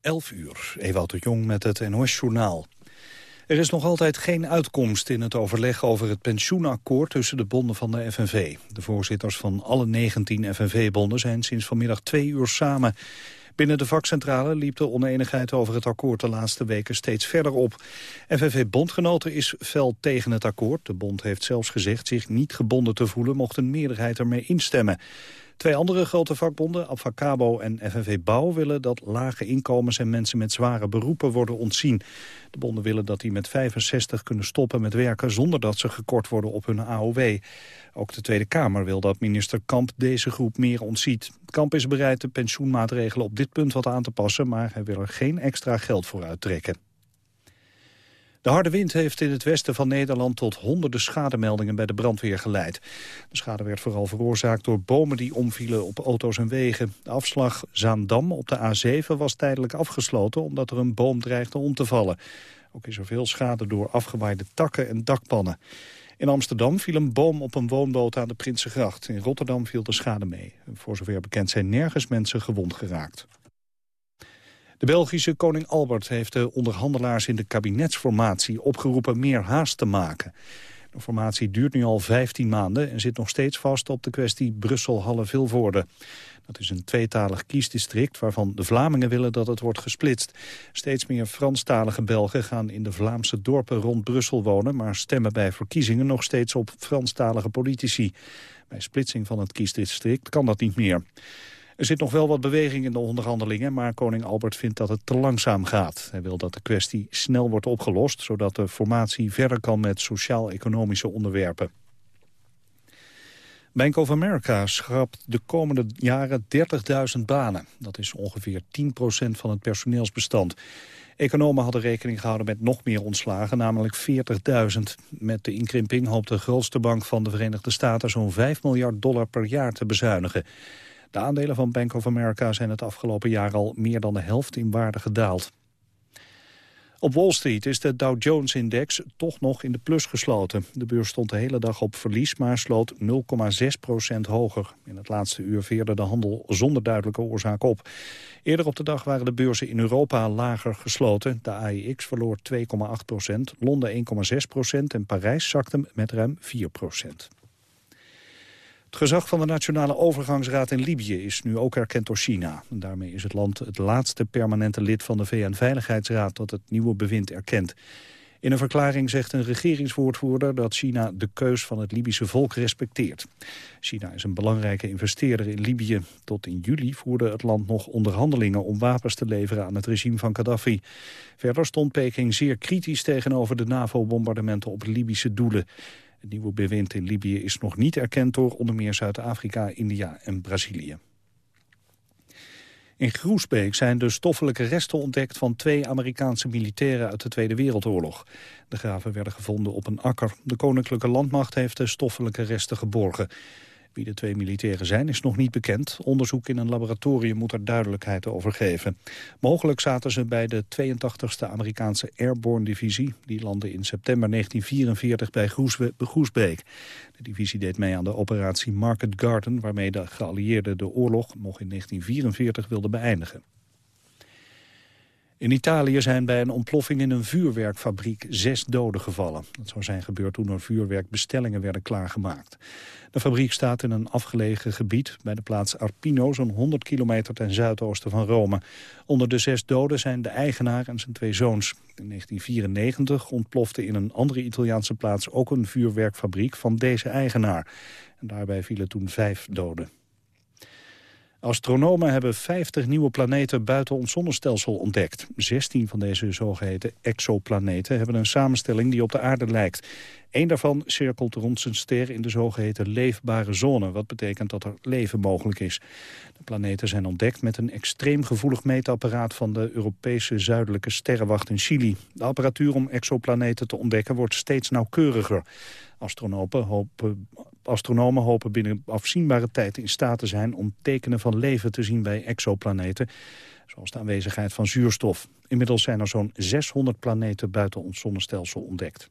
11 uur, Ewout de Jong met het NOS-journaal. Er is nog altijd geen uitkomst in het overleg over het pensioenakkoord tussen de bonden van de FNV. De voorzitters van alle 19 FNV-bonden zijn sinds vanmiddag twee uur samen. Binnen de vakcentrale liep de oneenigheid over het akkoord de laatste weken steeds verder op. FNV-bondgenoten is fel tegen het akkoord. De bond heeft zelfs gezegd zich niet gebonden te voelen mocht een meerderheid ermee instemmen. Twee andere grote vakbonden, Abfacabo en FNV Bouw... willen dat lage inkomens en mensen met zware beroepen worden ontzien. De bonden willen dat die met 65 kunnen stoppen met werken... zonder dat ze gekort worden op hun AOW. Ook de Tweede Kamer wil dat minister Kamp deze groep meer ontziet. Kamp is bereid de pensioenmaatregelen op dit punt wat aan te passen... maar hij wil er geen extra geld voor uittrekken. De harde wind heeft in het westen van Nederland tot honderden schademeldingen bij de brandweer geleid. De schade werd vooral veroorzaakt door bomen die omvielen op auto's en wegen. De afslag Zaandam op de A7 was tijdelijk afgesloten omdat er een boom dreigde om te vallen. Ook is er veel schade door afgewaaide takken en dakpannen. In Amsterdam viel een boom op een woonboot aan de Prinsengracht. In Rotterdam viel de schade mee. Voor zover bekend zijn nergens mensen gewond geraakt. De Belgische koning Albert heeft de onderhandelaars in de kabinetsformatie opgeroepen meer haast te maken. De formatie duurt nu al 15 maanden en zit nog steeds vast op de kwestie Brussel-Halle-Vilvoorde. Dat is een tweetalig kiesdistrict waarvan de Vlamingen willen dat het wordt gesplitst. Steeds meer Franstalige Belgen gaan in de Vlaamse dorpen rond Brussel wonen... maar stemmen bij verkiezingen nog steeds op Franstalige politici. Bij splitsing van het kiesdistrict kan dat niet meer. Er zit nog wel wat beweging in de onderhandelingen, maar koning Albert vindt dat het te langzaam gaat. Hij wil dat de kwestie snel wordt opgelost, zodat de formatie verder kan met sociaal-economische onderwerpen. Bank of America schrapt de komende jaren 30.000 banen. Dat is ongeveer 10% van het personeelsbestand. Economen hadden rekening gehouden met nog meer ontslagen, namelijk 40.000. Met de inkrimping hoopt de grootste bank van de Verenigde Staten zo'n 5 miljard dollar per jaar te bezuinigen. De aandelen van Bank of America zijn het afgelopen jaar al meer dan de helft in waarde gedaald. Op Wall Street is de Dow Jones-index toch nog in de plus gesloten. De beurs stond de hele dag op verlies, maar sloot 0,6 procent hoger. In het laatste uur veerde de handel zonder duidelijke oorzaak op. Eerder op de dag waren de beurzen in Europa lager gesloten. De AEX verloor 2,8 procent, Londen 1,6 procent en Parijs zakte met ruim 4 procent. Het gezag van de Nationale Overgangsraad in Libië is nu ook erkend door China. Daarmee is het land het laatste permanente lid van de VN-veiligheidsraad dat het nieuwe bewind erkent. In een verklaring zegt een regeringswoordvoerder dat China de keus van het Libische volk respecteert. China is een belangrijke investeerder in Libië. Tot in juli voerde het land nog onderhandelingen om wapens te leveren aan het regime van Gaddafi. Verder stond Peking zeer kritisch tegenover de NAVO-bombardementen op Libische doelen. Het nieuwe bewind in Libië is nog niet erkend door onder meer Zuid-Afrika, India en Brazilië. In Groesbeek zijn de stoffelijke resten ontdekt van twee Amerikaanse militairen uit de Tweede Wereldoorlog. De graven werden gevonden op een akker. De Koninklijke Landmacht heeft de stoffelijke resten geborgen. Wie de twee militairen zijn is nog niet bekend. Onderzoek in een laboratorium moet er duidelijkheid over geven. Mogelijk zaten ze bij de 82e Amerikaanse Airborne Divisie. Die landde in september 1944 bij Groesbeek. De divisie deed mee aan de operatie Market Garden... waarmee de geallieerden de oorlog nog in 1944 wilden beëindigen. In Italië zijn bij een ontploffing in een vuurwerkfabriek zes doden gevallen. Dat zou zijn gebeurd toen er vuurwerkbestellingen werden klaargemaakt. De fabriek staat in een afgelegen gebied bij de plaats Arpino... zo'n 100 kilometer ten zuidoosten van Rome. Onder de zes doden zijn de eigenaar en zijn twee zoons. In 1994 ontplofte in een andere Italiaanse plaats ook een vuurwerkfabriek van deze eigenaar. En daarbij vielen toen vijf doden. Astronomen hebben 50 nieuwe planeten buiten ons zonnestelsel ontdekt. 16 van deze zogeheten exoplaneten hebben een samenstelling die op de aarde lijkt. Eén daarvan cirkelt rond zijn ster in de zogeheten leefbare zone... wat betekent dat er leven mogelijk is. De planeten zijn ontdekt met een extreem gevoelig meetapparaat... van de Europese zuidelijke sterrenwacht in Chili. De apparatuur om exoplaneten te ontdekken wordt steeds nauwkeuriger. Astronomen hopen, astronomen hopen binnen afzienbare tijd in staat te zijn... om tekenen van leven te zien bij exoplaneten zoals de aanwezigheid van zuurstof. Inmiddels zijn er zo'n 600 planeten buiten ons zonnestelsel ontdekt.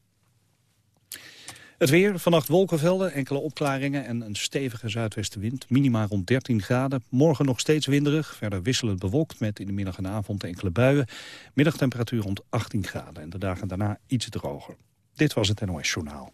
Het weer, vannacht wolkenvelden, enkele opklaringen en een stevige zuidwestenwind. Minima rond 13 graden. Morgen nog steeds winderig, verder wisselend bewolkt met in de middag en avond enkele buien. Middagtemperatuur rond 18 graden en de dagen daarna iets droger. Dit was het NOS Journaal.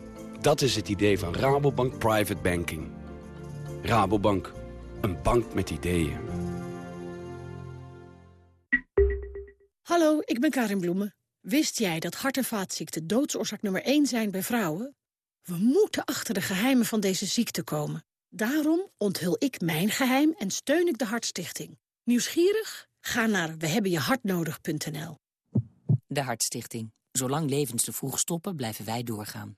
Dat is het idee van Rabobank Private Banking. Rabobank, een bank met ideeën. Hallo, ik ben Karin Bloemen. Wist jij dat hart- en vaatziekten doodsoorzaak nummer 1 zijn bij vrouwen? We moeten achter de geheimen van deze ziekte komen. Daarom onthul ik mijn geheim en steun ik de Hartstichting. Nieuwsgierig? Ga naar wehebbenjehartnodig.nl. De Hartstichting. Zolang levens te vroeg stoppen, blijven wij doorgaan.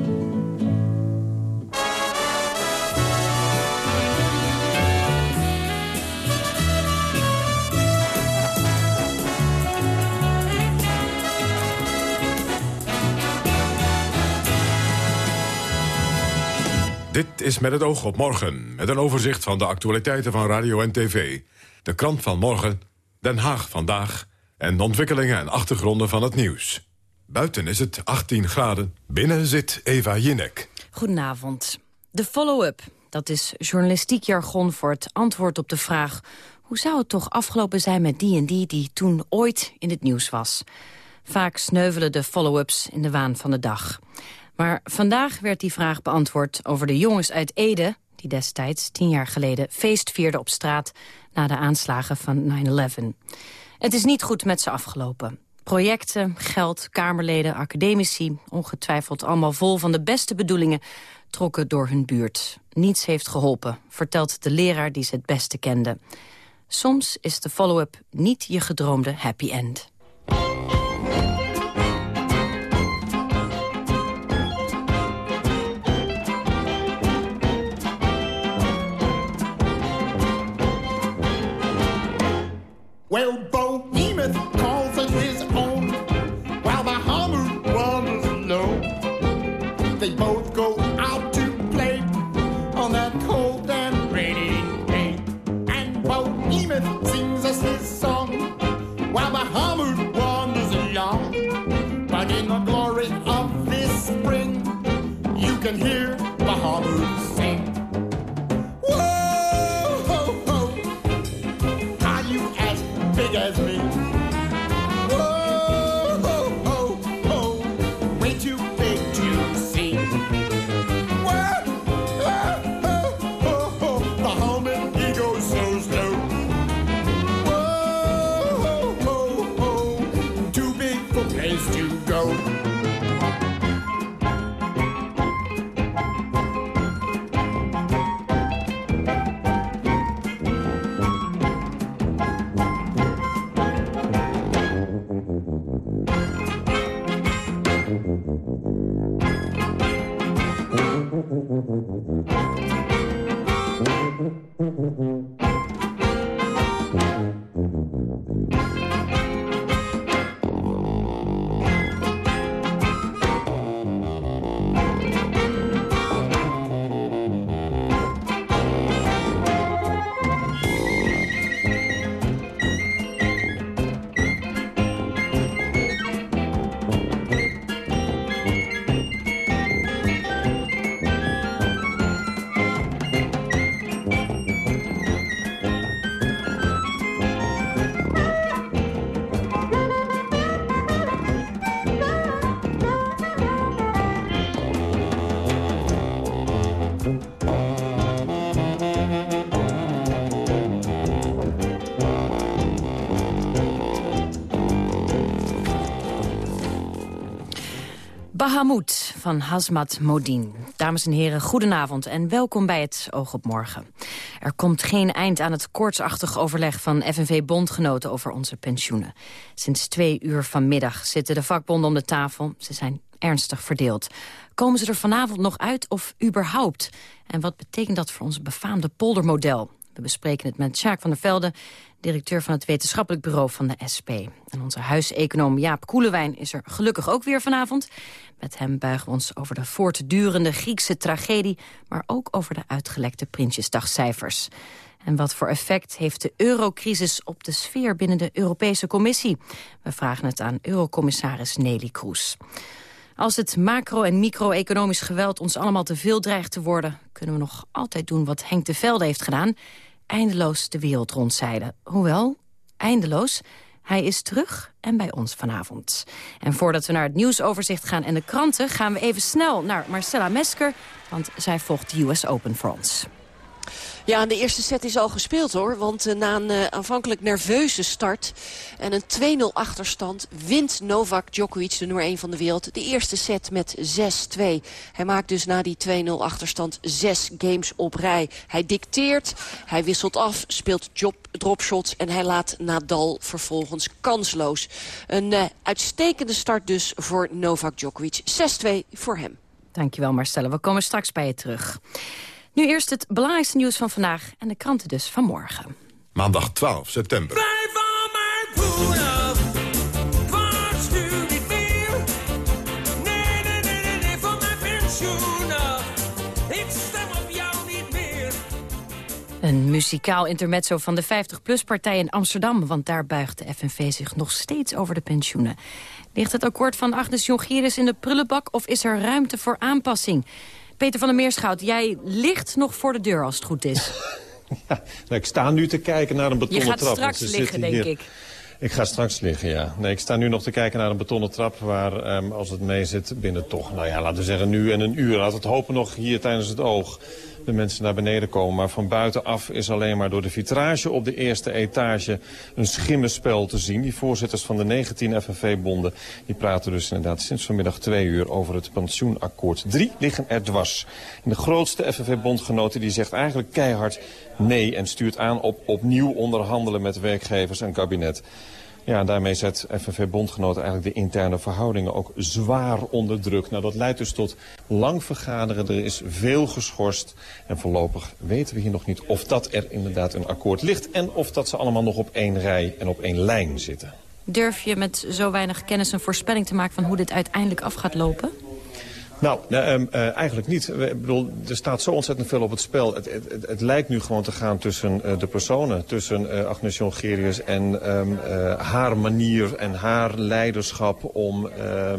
Dit is met het oog op morgen, met een overzicht van de actualiteiten van radio en tv. De krant van morgen, Den Haag vandaag en de ontwikkelingen en achtergronden van het nieuws. Buiten is het 18 graden, binnen zit Eva Jinek. Goedenavond. De follow-up, dat is journalistiek jargon voor het antwoord op de vraag... hoe zou het toch afgelopen zijn met die en die die toen ooit in het nieuws was? Vaak sneuvelen de follow-ups in de waan van de dag. Maar vandaag werd die vraag beantwoord over de jongens uit Ede... die destijds, tien jaar geleden, feest vierden op straat... na de aanslagen van 9-11. Het is niet goed met ze afgelopen. Projecten, geld, kamerleden, academici... ongetwijfeld allemaal vol van de beste bedoelingen... trokken door hun buurt. Niets heeft geholpen, vertelt de leraar die ze het beste kende. Soms is de follow-up niet je gedroomde happy end. Well, Behemoth calls it his own, while the hammer wanders alone. They both go out to play on that cold and rainy day. And Behemoth sings us his song, while the hammer wanders along. But in the glory of this spring, you can hear Bahamut van Hazmat Modin. Dames en heren, goedenavond en welkom bij het Oog op Morgen. Er komt geen eind aan het koortsachtig overleg van FNV-bondgenoten over onze pensioenen. Sinds twee uur vanmiddag zitten de vakbonden om de tafel. Ze zijn ernstig verdeeld. Komen ze er vanavond nog uit of überhaupt? En wat betekent dat voor ons befaamde poldermodel? We bespreken het met Sjaak van der Velde, directeur van het wetenschappelijk bureau van de SP. En onze huiseconoom Jaap Koelewijn is er gelukkig ook weer vanavond. Met hem buigen we ons over de voortdurende Griekse tragedie... maar ook over de uitgelekte Prinsjesdagcijfers. En wat voor effect heeft de eurocrisis op de sfeer binnen de Europese Commissie? We vragen het aan eurocommissaris Nelly Kroes. Als het macro- en micro-economisch geweld ons allemaal te veel dreigt te worden... kunnen we nog altijd doen wat Henk de Velde heeft gedaan. Eindeloos de wereld rondzeilen. Hoewel, eindeloos, hij is terug en bij ons vanavond. En voordat we naar het nieuwsoverzicht gaan en de kranten... gaan we even snel naar Marcella Mesker, want zij volgt de US Open for ons. Ja, de eerste set is al gespeeld hoor. Want uh, na een uh, aanvankelijk nerveuze start en een 2-0 achterstand... wint Novak Djokovic, de nummer 1 van de wereld, de eerste set met 6-2. Hij maakt dus na die 2-0 achterstand zes games op rij. Hij dicteert, hij wisselt af, speelt job, dropshots... en hij laat Nadal vervolgens kansloos. Een uh, uitstekende start dus voor Novak Djokovic. 6-2 voor hem. Dankjewel Marcella, we komen straks bij je terug. Nu eerst het belangrijkste nieuws van vandaag en de kranten dus van morgen. Maandag 12 september. Blijf van mijn poen Waarschuw niet meer. Nee, nee, nee, nee, nee, van mijn pensioen af. Ik stem op jou niet meer. Een muzikaal intermezzo van de 50PLUS-partij in Amsterdam... want daar buigt de FNV zich nog steeds over de pensioenen. Ligt het akkoord van Agnes Jongerius in de prullenbak... of is er ruimte voor aanpassing? Peter van der Meerschout, jij ligt nog voor de deur als het goed is. Ja, nou, ik sta nu te kijken naar een betonnen trap. Je gaat straks liggen, denk hier. ik. Ik ga straks liggen, ja. Nee, ik sta nu nog te kijken naar een betonnen trap... waar, um, als het mee zit, binnen toch, nou ja, laten we zeggen nu en een uur. We het hopen nog hier tijdens het oog de mensen naar beneden komen. Maar van buitenaf is alleen maar door de vitrage op de eerste etage een schimmenspel te zien. Die voorzitters van de 19 FNV-bonden die praten dus inderdaad sinds vanmiddag twee uur over het pensioenakkoord. Drie liggen er dwars. En de grootste FNV-bondgenoten die zegt eigenlijk keihard nee en stuurt aan op opnieuw onderhandelen met werkgevers en kabinet. Ja, daarmee zet FNV-bondgenoten eigenlijk de interne verhoudingen ook zwaar onder druk. Nou, dat leidt dus tot lang vergaderen. Er is veel geschorst. En voorlopig weten we hier nog niet of dat er inderdaad een akkoord ligt... en of dat ze allemaal nog op één rij en op één lijn zitten. Durf je met zo weinig kennis een voorspelling te maken... van hoe dit uiteindelijk af gaat lopen? Nou, uh, uh, eigenlijk niet. Ik bedoel, er staat zo ontzettend veel op het spel. Het, het, het, lijkt nu gewoon te gaan tussen uh, de personen. Tussen uh, Agnes Jongerius en um, haar manier en haar leiderschap om...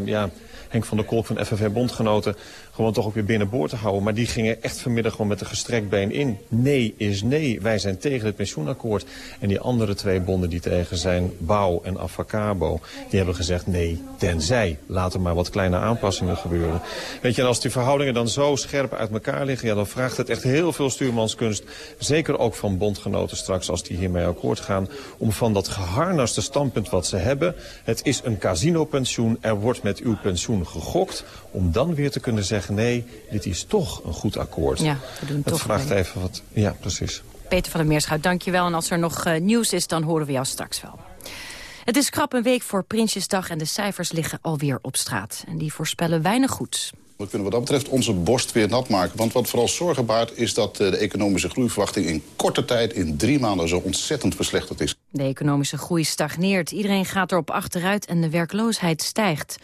ja, Henk van der Kolk van FNV Bondgenoten gewoon toch ook weer binnenboord te houden. Maar die gingen echt vanmiddag gewoon met een gestrekt been in. Nee is nee. Wij zijn tegen het pensioenakkoord. En die andere twee bonden die tegen zijn, Bouw en Avacabo, die hebben gezegd nee, tenzij. Laten maar wat kleine aanpassingen gebeuren. Weet je, en als die verhoudingen dan zo scherp uit elkaar liggen, ja, dan vraagt het echt heel veel stuurmanskunst. Zeker ook van bondgenoten straks, als die hiermee akkoord gaan, om van dat geharnaste standpunt wat ze hebben, het is een casinopensioen, er wordt met uw pensioen gegokt, om dan weer te kunnen zeggen nee, dit is toch een goed akkoord. Ja, we doen het toch vraagt mee. even wat... Ja, precies. Peter van der Meerschout, dankjewel. En als er nog uh, nieuws is, dan horen we jou straks wel. Het is krap een week voor Prinsjesdag en de cijfers liggen alweer op straat. En die voorspellen weinig goeds. We kunnen wat dat betreft onze borst weer nat maken. Want wat vooral zorgen baart is dat eh, de economische groeiverwachting... in korte tijd, in drie maanden, zo ontzettend verslechterd is. De economische groei stagneert. Iedereen gaat erop achteruit en de werkloosheid stijgt.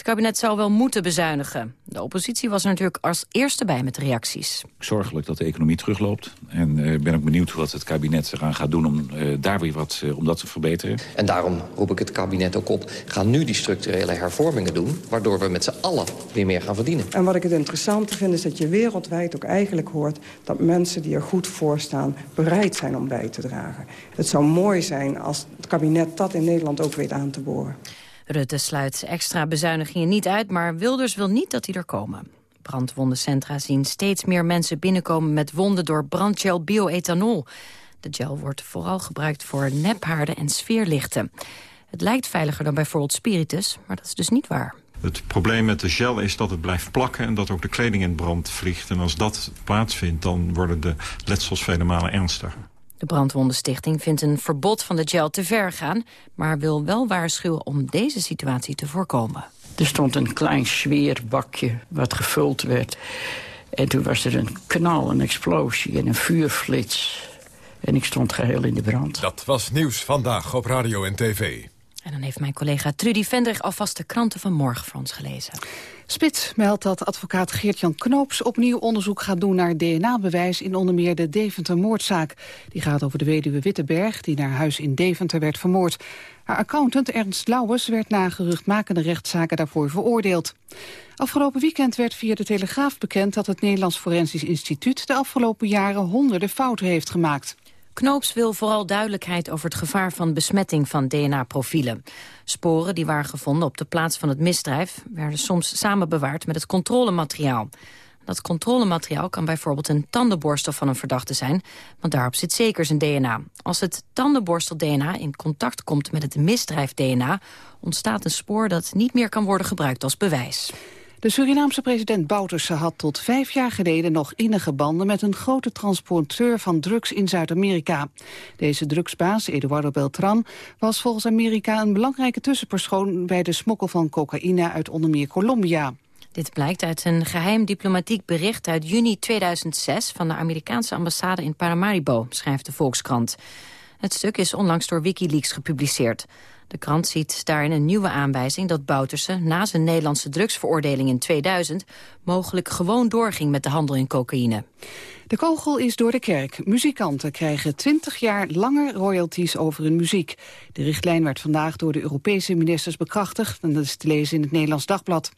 Het kabinet zou wel moeten bezuinigen. De oppositie was er natuurlijk als eerste bij met reacties. Zorgelijk dat de economie terugloopt. En ik uh, ben ook benieuwd wat het kabinet eraan gaat doen om uh, daar weer wat uh, om dat te verbeteren. En daarom roep ik het kabinet ook op. Ga nu die structurele hervormingen doen, waardoor we met z'n allen weer meer gaan verdienen. En wat ik het interessante vind is dat je wereldwijd ook eigenlijk hoort... dat mensen die er goed voor staan bereid zijn om bij te dragen. Het zou mooi zijn als het kabinet dat in Nederland ook weet aan te boren. Rutte sluit extra bezuinigingen niet uit, maar Wilders wil niet dat die er komen. Brandwondencentra zien steeds meer mensen binnenkomen met wonden door brandgel bioethanol. De gel wordt vooral gebruikt voor nephaarden en sfeerlichten. Het lijkt veiliger dan bijvoorbeeld spiritus, maar dat is dus niet waar. Het probleem met de gel is dat het blijft plakken en dat ook de kleding in brand vliegt. En als dat plaatsvindt, dan worden de letsels vele malen ernstiger. De Brandwondenstichting vindt een verbod van de gel te ver gaan... maar wil wel waarschuwen om deze situatie te voorkomen. Er stond een klein sfeerbakje wat gevuld werd. En toen was er een knal, een explosie en een vuurflits. En ik stond geheel in de brand. Dat was Nieuws Vandaag op Radio en TV. En dan heeft mijn collega Trudy Vendrich alvast de kranten van morgen voor ons gelezen. Spits meldt dat advocaat Geert-Jan Knoops opnieuw onderzoek gaat doen naar DNA-bewijs in onder meer de Deventer-moordzaak. Die gaat over de weduwe Witteberg, die naar huis in Deventer werd vermoord. Haar accountant Ernst Lauwers werd na geruchtmakende rechtszaken daarvoor veroordeeld. Afgelopen weekend werd via de Telegraaf bekend dat het Nederlands Forensisch Instituut de afgelopen jaren honderden fouten heeft gemaakt. Knoops wil vooral duidelijkheid over het gevaar van besmetting van DNA-profielen. Sporen die waren gevonden op de plaats van het misdrijf... werden soms samen bewaard met het controlemateriaal. Dat controlemateriaal kan bijvoorbeeld een tandenborstel van een verdachte zijn... want daarop zit zeker zijn DNA. Als het tandenborstel-DNA in contact komt met het misdrijf-DNA... ontstaat een spoor dat niet meer kan worden gebruikt als bewijs. De Surinaamse president Bouterse had tot vijf jaar geleden nog innige banden met een grote transporteur van drugs in Zuid-Amerika. Deze drugsbaas, Eduardo Beltran, was volgens Amerika een belangrijke tussenpersoon bij de smokkel van cocaïne uit onder meer Colombia. Dit blijkt uit een geheim diplomatiek bericht uit juni 2006 van de Amerikaanse ambassade in Paramaribo, schrijft de Volkskrant. Het stuk is onlangs door Wikileaks gepubliceerd. De krant ziet daarin een nieuwe aanwijzing dat Bouterse... na zijn Nederlandse drugsveroordeling in 2000... mogelijk gewoon doorging met de handel in cocaïne. De kogel is door de kerk. Muzikanten krijgen 20 jaar langer royalties over hun muziek. De richtlijn werd vandaag door de Europese ministers bekrachtigd... en dat is te lezen in het Nederlands Dagblad.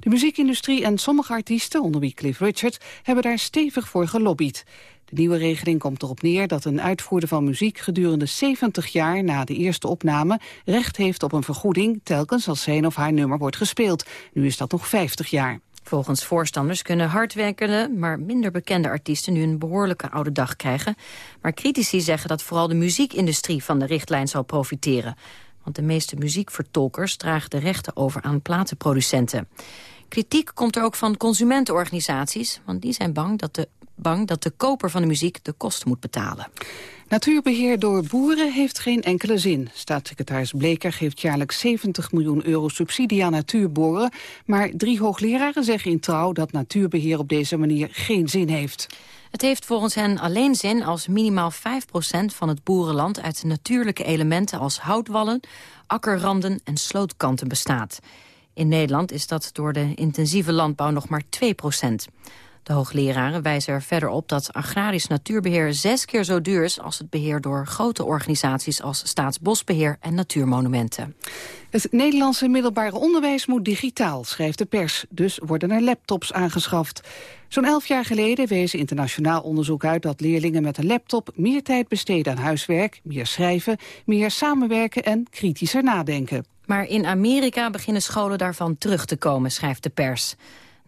De muziekindustrie en sommige artiesten, onder wie Cliff Richard... hebben daar stevig voor gelobbyd. De nieuwe regeling komt erop neer dat een uitvoerder van muziek gedurende 70 jaar na de eerste opname recht heeft op een vergoeding telkens als zijn of haar nummer wordt gespeeld. Nu is dat nog 50 jaar. Volgens voorstanders kunnen hardwerkende, maar minder bekende artiesten nu een behoorlijke oude dag krijgen. Maar critici zeggen dat vooral de muziekindustrie van de richtlijn zal profiteren. Want de meeste muziekvertolkers dragen de rechten over aan platenproducenten. Kritiek komt er ook van consumentenorganisaties, want die zijn bang dat de bang dat de koper van de muziek de kosten moet betalen. Natuurbeheer door boeren heeft geen enkele zin. Staatssecretaris Bleker geeft jaarlijks 70 miljoen euro subsidie aan natuurboren. Maar drie hoogleraren zeggen in trouw dat natuurbeheer op deze manier geen zin heeft. Het heeft volgens hen alleen zin als minimaal 5% van het boerenland... uit natuurlijke elementen als houtwallen, akkerranden en slootkanten bestaat. In Nederland is dat door de intensieve landbouw nog maar 2 de hoogleraren wijzen er verder op dat agrarisch natuurbeheer zes keer zo duur is als het beheer door grote organisaties als Staatsbosbeheer en Natuurmonumenten. Het Nederlandse middelbare onderwijs moet digitaal, schrijft de pers. Dus worden er laptops aangeschaft. Zo'n elf jaar geleden wees internationaal onderzoek uit dat leerlingen met een laptop meer tijd besteden aan huiswerk, meer schrijven, meer samenwerken en kritischer nadenken. Maar in Amerika beginnen scholen daarvan terug te komen, schrijft de pers.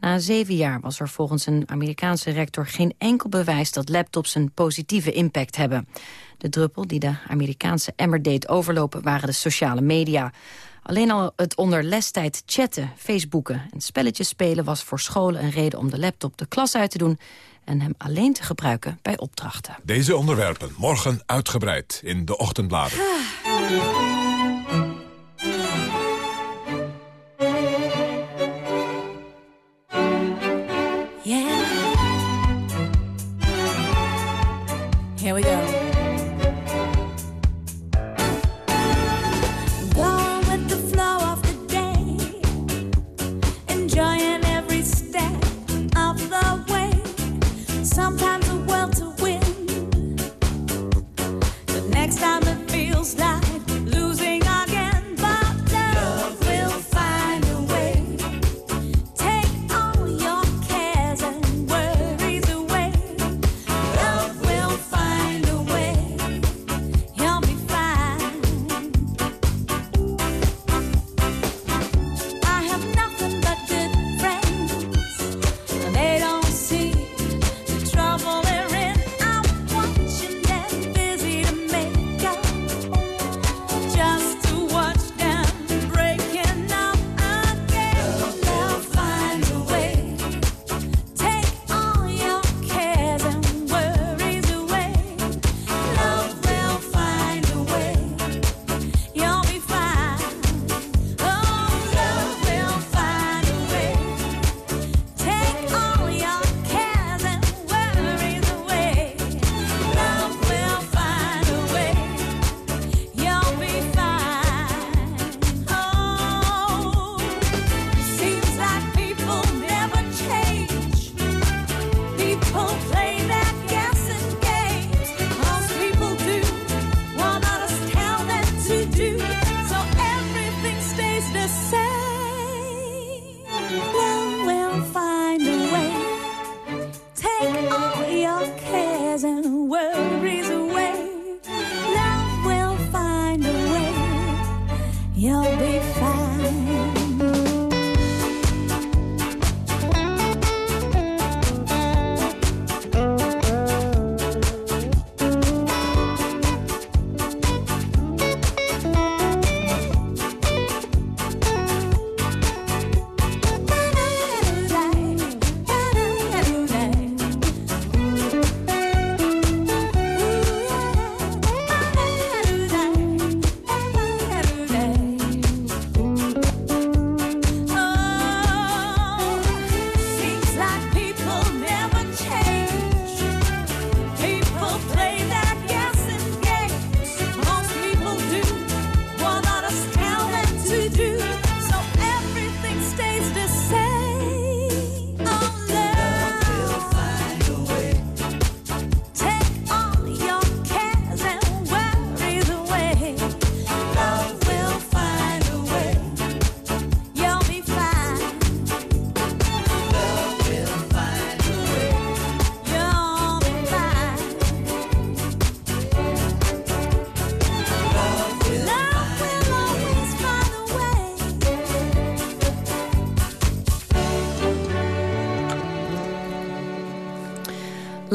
Na zeven jaar was er volgens een Amerikaanse rector geen enkel bewijs dat laptops een positieve impact hebben. De druppel die de Amerikaanse emmer deed overlopen waren de sociale media. Alleen al het onder lestijd chatten, facebooken en spelletjes spelen was voor scholen een reden om de laptop de klas uit te doen en hem alleen te gebruiken bij opdrachten. Deze onderwerpen morgen uitgebreid in de ochtendbladen. Here we go.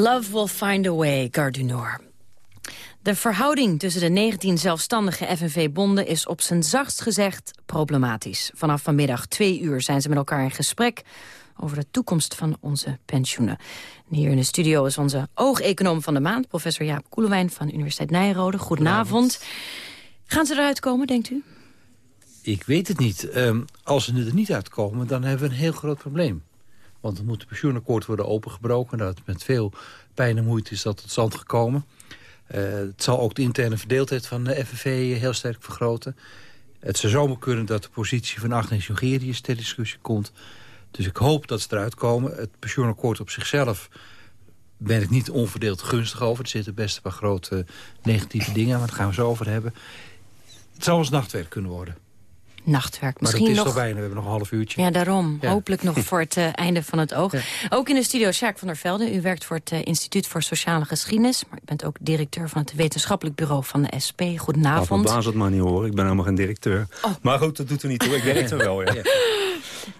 Love will find a way, Gare du Nord. De verhouding tussen de 19 zelfstandige FNV-bonden is op zijn zachtst gezegd problematisch. Vanaf vanmiddag twee uur zijn ze met elkaar in gesprek over de toekomst van onze pensioenen. En hier in de studio is onze oogeconoom van de maand, professor Jaap Koelewijn van Universiteit Nijrode. Goedenavond. Gaan ze eruit komen, denkt u? Ik weet het niet. Ehm, als ze er niet uitkomen, dan hebben we een heel groot probleem. Want dan moet het pensioenakkoord worden opengebroken. Dat met veel pijn en moeite is dat tot stand gekomen. Eh, het zal ook de interne verdeeldheid van de FNV heel sterk vergroten. Het zou zomaar kunnen dat de positie van Agnes Jongerius ter discussie komt. Dus ik hoop dat ze eruit komen. Het pensioenakkoord op zichzelf ben ik niet onverdeeld gunstig over. Er zitten best een paar grote negatieve dingen, maar daar gaan we zo over hebben. Het zou ons nachtwerk kunnen worden. Nachtwerk. Maar Misschien dat is nog... toch bijna, we hebben nog een half uurtje. Ja, daarom. Ja. Hopelijk nog voor het eh, einde van het oog. Ook in de studio Sjaak van der Velde. U werkt voor het eh, Instituut voor Sociale Geschiedenis. Maar u bent ook directeur van het wetenschappelijk bureau van de SP. Nou, Goedenavond. verbaas het maar niet hoor. Ik ben helemaal geen directeur. Maar goed, dat doet er niet toe. Ik werk er wel, ja.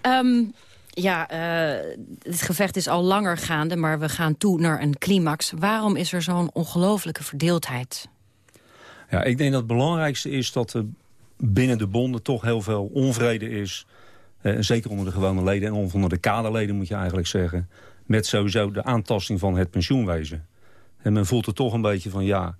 Ehm, ja, eh, het gevecht is al langer gaande, maar we gaan toe naar een climax. Waarom is er zo'n ongelofelijke verdeeldheid? Ja, ik denk dat het belangrijkste is dat er binnen de bonden toch heel veel onvrede is. Eh, zeker onder de gewone leden en onder de kaderleden moet je eigenlijk zeggen. Met sowieso de aantasting van het pensioenwezen. En men voelt er toch een beetje van ja...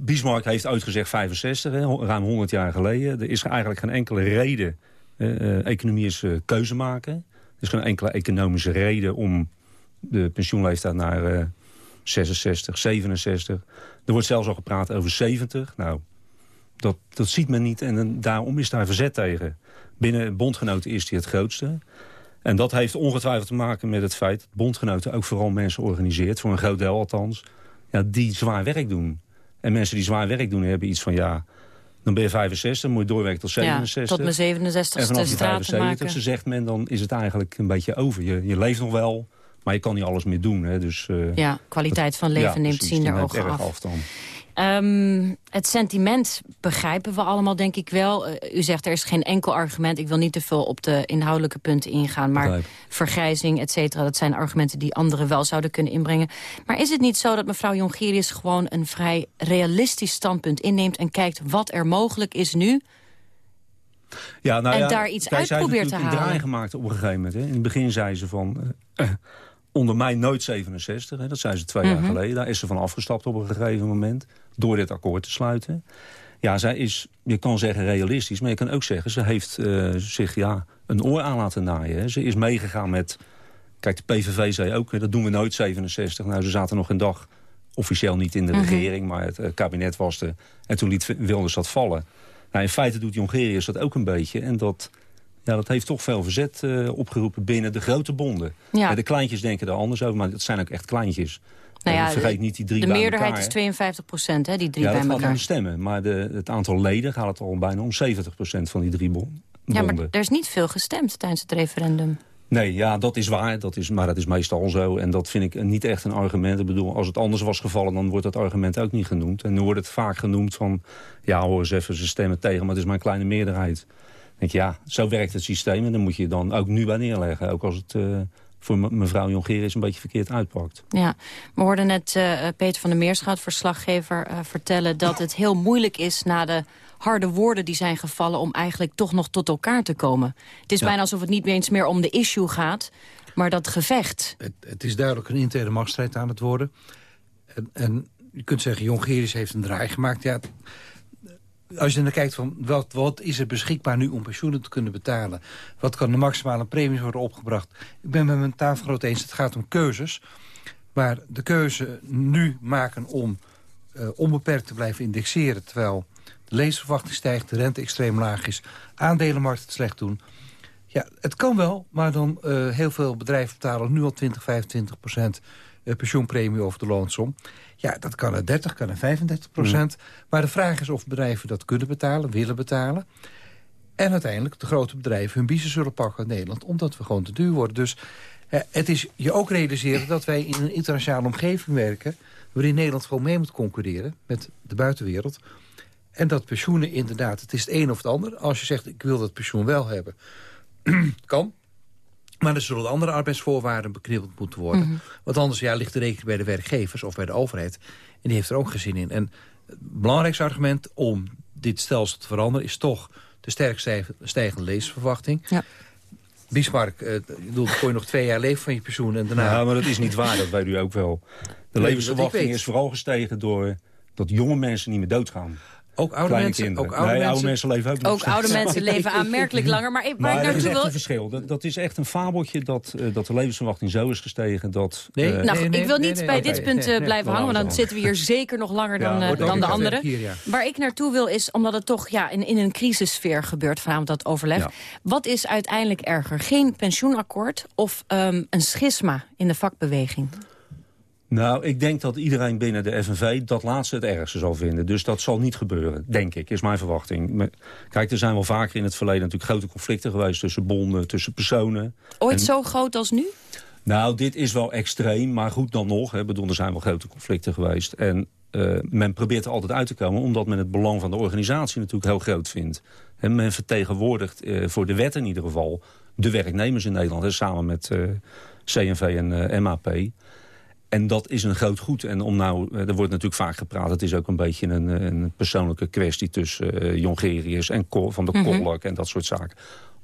Bismarck heeft uitgezegd 65, hè, ruim 100 jaar geleden. Er is eigenlijk geen enkele reden. eh, economie is keuze maken. Er is geen enkele economische reden om de pensioenleeftijd naar eh, 66, 67. Er wordt zelfs al gepraat over 70. Nou, dat, dat ziet men niet en daarom is daar verzet tegen. Binnen bondgenoten is die het grootste. En dat heeft ongetwijfeld te maken met het feit... dat bondgenoten ook vooral mensen organiseert, voor een groot deel althans... Ja, die zwaar werk doen. En mensen die zwaar werk doen hebben iets van... ja, dan ben je 65, moet je doorwerken tot 67. Ja, tot mijn 67 En vanaf je straten 75 maken. zegt men, dan is het eigenlijk een beetje over. Je, je leeft nog wel, maar je kan niet alles meer doen. Hè. Dus, eh, Ja, kwaliteit van leven neemt precies, zien er erg af. dan. Ehm, het sentiment begrijpen we allemaal, denk ik wel. Eh, u zegt er is geen enkel argument. Ik wil niet te veel op de inhoudelijke punten ingaan. Maar Begrijp. vergrijzing, et cetera, dat zijn argumenten die anderen wel zouden kunnen inbrengen. Maar is het niet zo dat mevrouw Jongerius gewoon een vrij realistisch standpunt inneemt... en kijkt wat er mogelijk is nu? Ja, nou En ja, daar iets uit probeert te natuurlijk een halen. draai gemaakt op een gegeven moment. Hè. In het begin zei ze van... eh, onder mij nooit 67. Hè. Dat zei ze twee Mhm. jaar geleden. Daar is ze van afgestapt op een gegeven moment. Door dit akkoord te sluiten. Ja, zij is, je kan zeggen realistisch. Maar je kan ook zeggen, ze heeft eh, zich ja, een oor aan laten naaien. Hè. Ze is meegegaan met... Kijk, de PVV zei ook, hè, dat doen we nooit 67. Nou, ze zaten nog een dag officieel niet in de Mhm. regering. Maar het eh, kabinet was er. En toen liet Wilders dat vallen. Nou, in feite doet Jongerius dat ook een beetje. En dat, ja, dat heeft toch veel verzet eh, opgeroepen binnen de grote bonden. Ja. Ja, de kleintjes denken er anders over, maar het zijn ook echt kleintjes. Nou Eh, ja, vergeet niet die drie de bij meerderheid elkaar. is 52 procent, hè, die drie ja, bij dat gaat om elkaar. de stemmen. Maar de, het aantal leden gaat het al bijna om 70% van die drie bon- Ja, bonden. maar er is niet veel gestemd tijdens het referendum. Nee, ja, dat is waar. Dat is, maar dat is meestal zo. En dat vind ik niet echt een argument. Ik bedoel, als het anders was gevallen, dan wordt dat argument ook niet genoemd. En nu wordt het vaak genoemd van... ja, hoor eens even, ze stemmen tegen, maar het is maar een kleine meerderheid. Denk ja, zo werkt het systeem. En dan moet je dan ook nu bij neerleggen. Ook als het eh, voor me- mevrouw Jongeris een beetje verkeerd uitpakt. Ja, we hoorden net eh, Peter van der Meerschout, verslaggever, eh, vertellen... dat het heel moeilijk is na de harde woorden die zijn gevallen... om eigenlijk toch nog tot elkaar te komen. Het is Ja. bijna alsof het niet eens meer om de issue gaat... maar dat gevecht. Het, het is duidelijk een interne machtsstrijd aan het worden. En, en je kunt zeggen, Jongerius heeft een draai gemaakt. Ja, als je naar kijkt van wat, wat is er beschikbaar nu om pensioenen te kunnen betalen? Wat kan de maximale premies worden opgebracht? Ik ben met mijn tafelgenoot eens, het gaat om keuzes. Maar de keuze nu maken om eh, onbeperkt te blijven indexeren... terwijl de levensverwachting stijgt, de rente extreem laag is... aandelenmarkt het slecht doen... Ja, het kan wel, maar dan eh, heel veel bedrijven betalen nu al 20, 25 procent eh, pensioenpremie over de loonsom. Ja, dat kan naar 30, kan naar 35 procent. Maar de vraag is of bedrijven dat kunnen betalen, willen betalen. En uiteindelijk de grote bedrijven hun biezen zullen pakken in Nederland... omdat we gewoon te duur worden. Dus eh, het is je ook realiseren dat wij in een internationale omgeving werken... waarin Nederland gewoon mee moet concurreren met de buitenwereld. En dat pensioenen inderdaad, het is het een of het ander. Als je zegt, ik wil dat pensioen wel hebben, kan. Maar er zullen andere arbeidsvoorwaarden beknibbeld moeten worden. Mhm. Want anders ja, ligt de rekening bij de werkgevers of bij de overheid. En die heeft er ook geen zin in. En het belangrijkste argument om dit stelsel te veranderen... is toch de sterk stijg- stijgende levensverwachting. Ja. Bismarck, eh, bedoel, dan kon je nog twee jaar leven van je pensioen... en daarna... Ja, maar dat is niet waar, dat weet u ook wel. De levensverwachting is vooral gestegen door dat jonge mensen niet meer doodgaan. Ook oude Kleine mensen, kinderen. ook oude nee, mensen- oude mensen leven ook Ook oude mensen leven aanmerkelijk langer. Maar Maar ik er is echt wil... een verschil. Dat, dat is echt een fabeltje dat, eh, dat de levensverwachting zo is gestegen dat... Nee, eh, nou, ik wil niet bij dit punt eh, Nee, nee. blijven hangen, want dan zitten we hier zeker nog langer dan, Ja, dan de anderen. hier, ja. Waar ik naartoe wil is, omdat het toch ja, in, in een crisissfeer gebeurt, vanavond dat overleg. Ja. Wat is uiteindelijk erger? Geen pensioenakkoord of ehm, een schisma in de vakbeweging? Nou, ik denk dat iedereen binnen de FNV dat laatste het ergste zal vinden. Dus dat zal niet gebeuren, denk ik, is mijn verwachting. Kijk, er zijn wel vaker in het verleden natuurlijk grote conflicten geweest... tussen bonden, tussen personen. Ooit En- zo groot als nu? Nou, dit is wel extreem, maar goed dan nog. Hè. Bedoel, er zijn wel grote conflicten geweest. En eh, men probeert er altijd uit te komen... omdat men het belang van de organisatie natuurlijk heel groot vindt. En men vertegenwoordigt eh, voor de wet in ieder geval... de werknemers in Nederland, hè, samen met eh, CNV en MAP. En dat is een groot goed. En om nou, eh, er wordt natuurlijk vaak gepraat... het is ook een beetje een, eh, een persoonlijke kwestie tussen eh Jongerius en Cor- Van de. Kolk en dat soort zaken.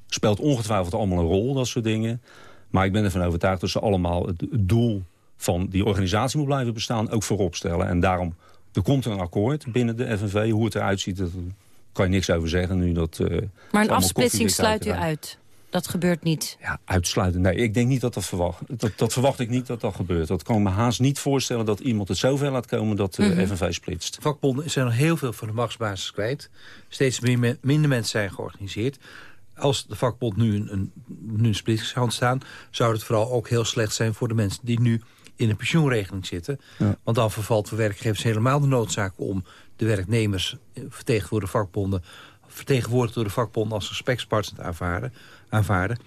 Speelt ongetwijfeld allemaal een rol, dat soort dingen. Maar ik ben ervan overtuigd dat ze allemaal het het doel van die organisatie moet blijven bestaan... ook voorop stellen. En daarom, er komt een akkoord binnen de FNV. Hoe het eruit ziet, daar kan je niks over zeggen nu. Dat, Maar een afsplitsing sluit u uit. Dat gebeurt niet. ja, uitsluiten. Nee, ik denk niet dat dat verwacht. Dat, dat verwacht ik niet dat dat gebeurt. Dat kan me haast niet voorstellen dat iemand het zover laat komen dat de Mhm. FNV splitst. Vakbonden zijn nog heel veel van de machtsbasis kwijt. Steeds meer, minder mensen zijn georganiseerd. Als de vakbond nu een, een, nu een splitsing zou ontstaan... zou het vooral ook heel slecht zijn voor de mensen die nu in een pensioenregeling zitten. Ja. Want dan vervalt voor werkgevers helemaal de noodzaak om de werknemers... eh, vertegenwoordigd door de vakbonden, vertegenwoordigd door de vakbonden als gesprekspartner te aanvaarden. aanvaarden.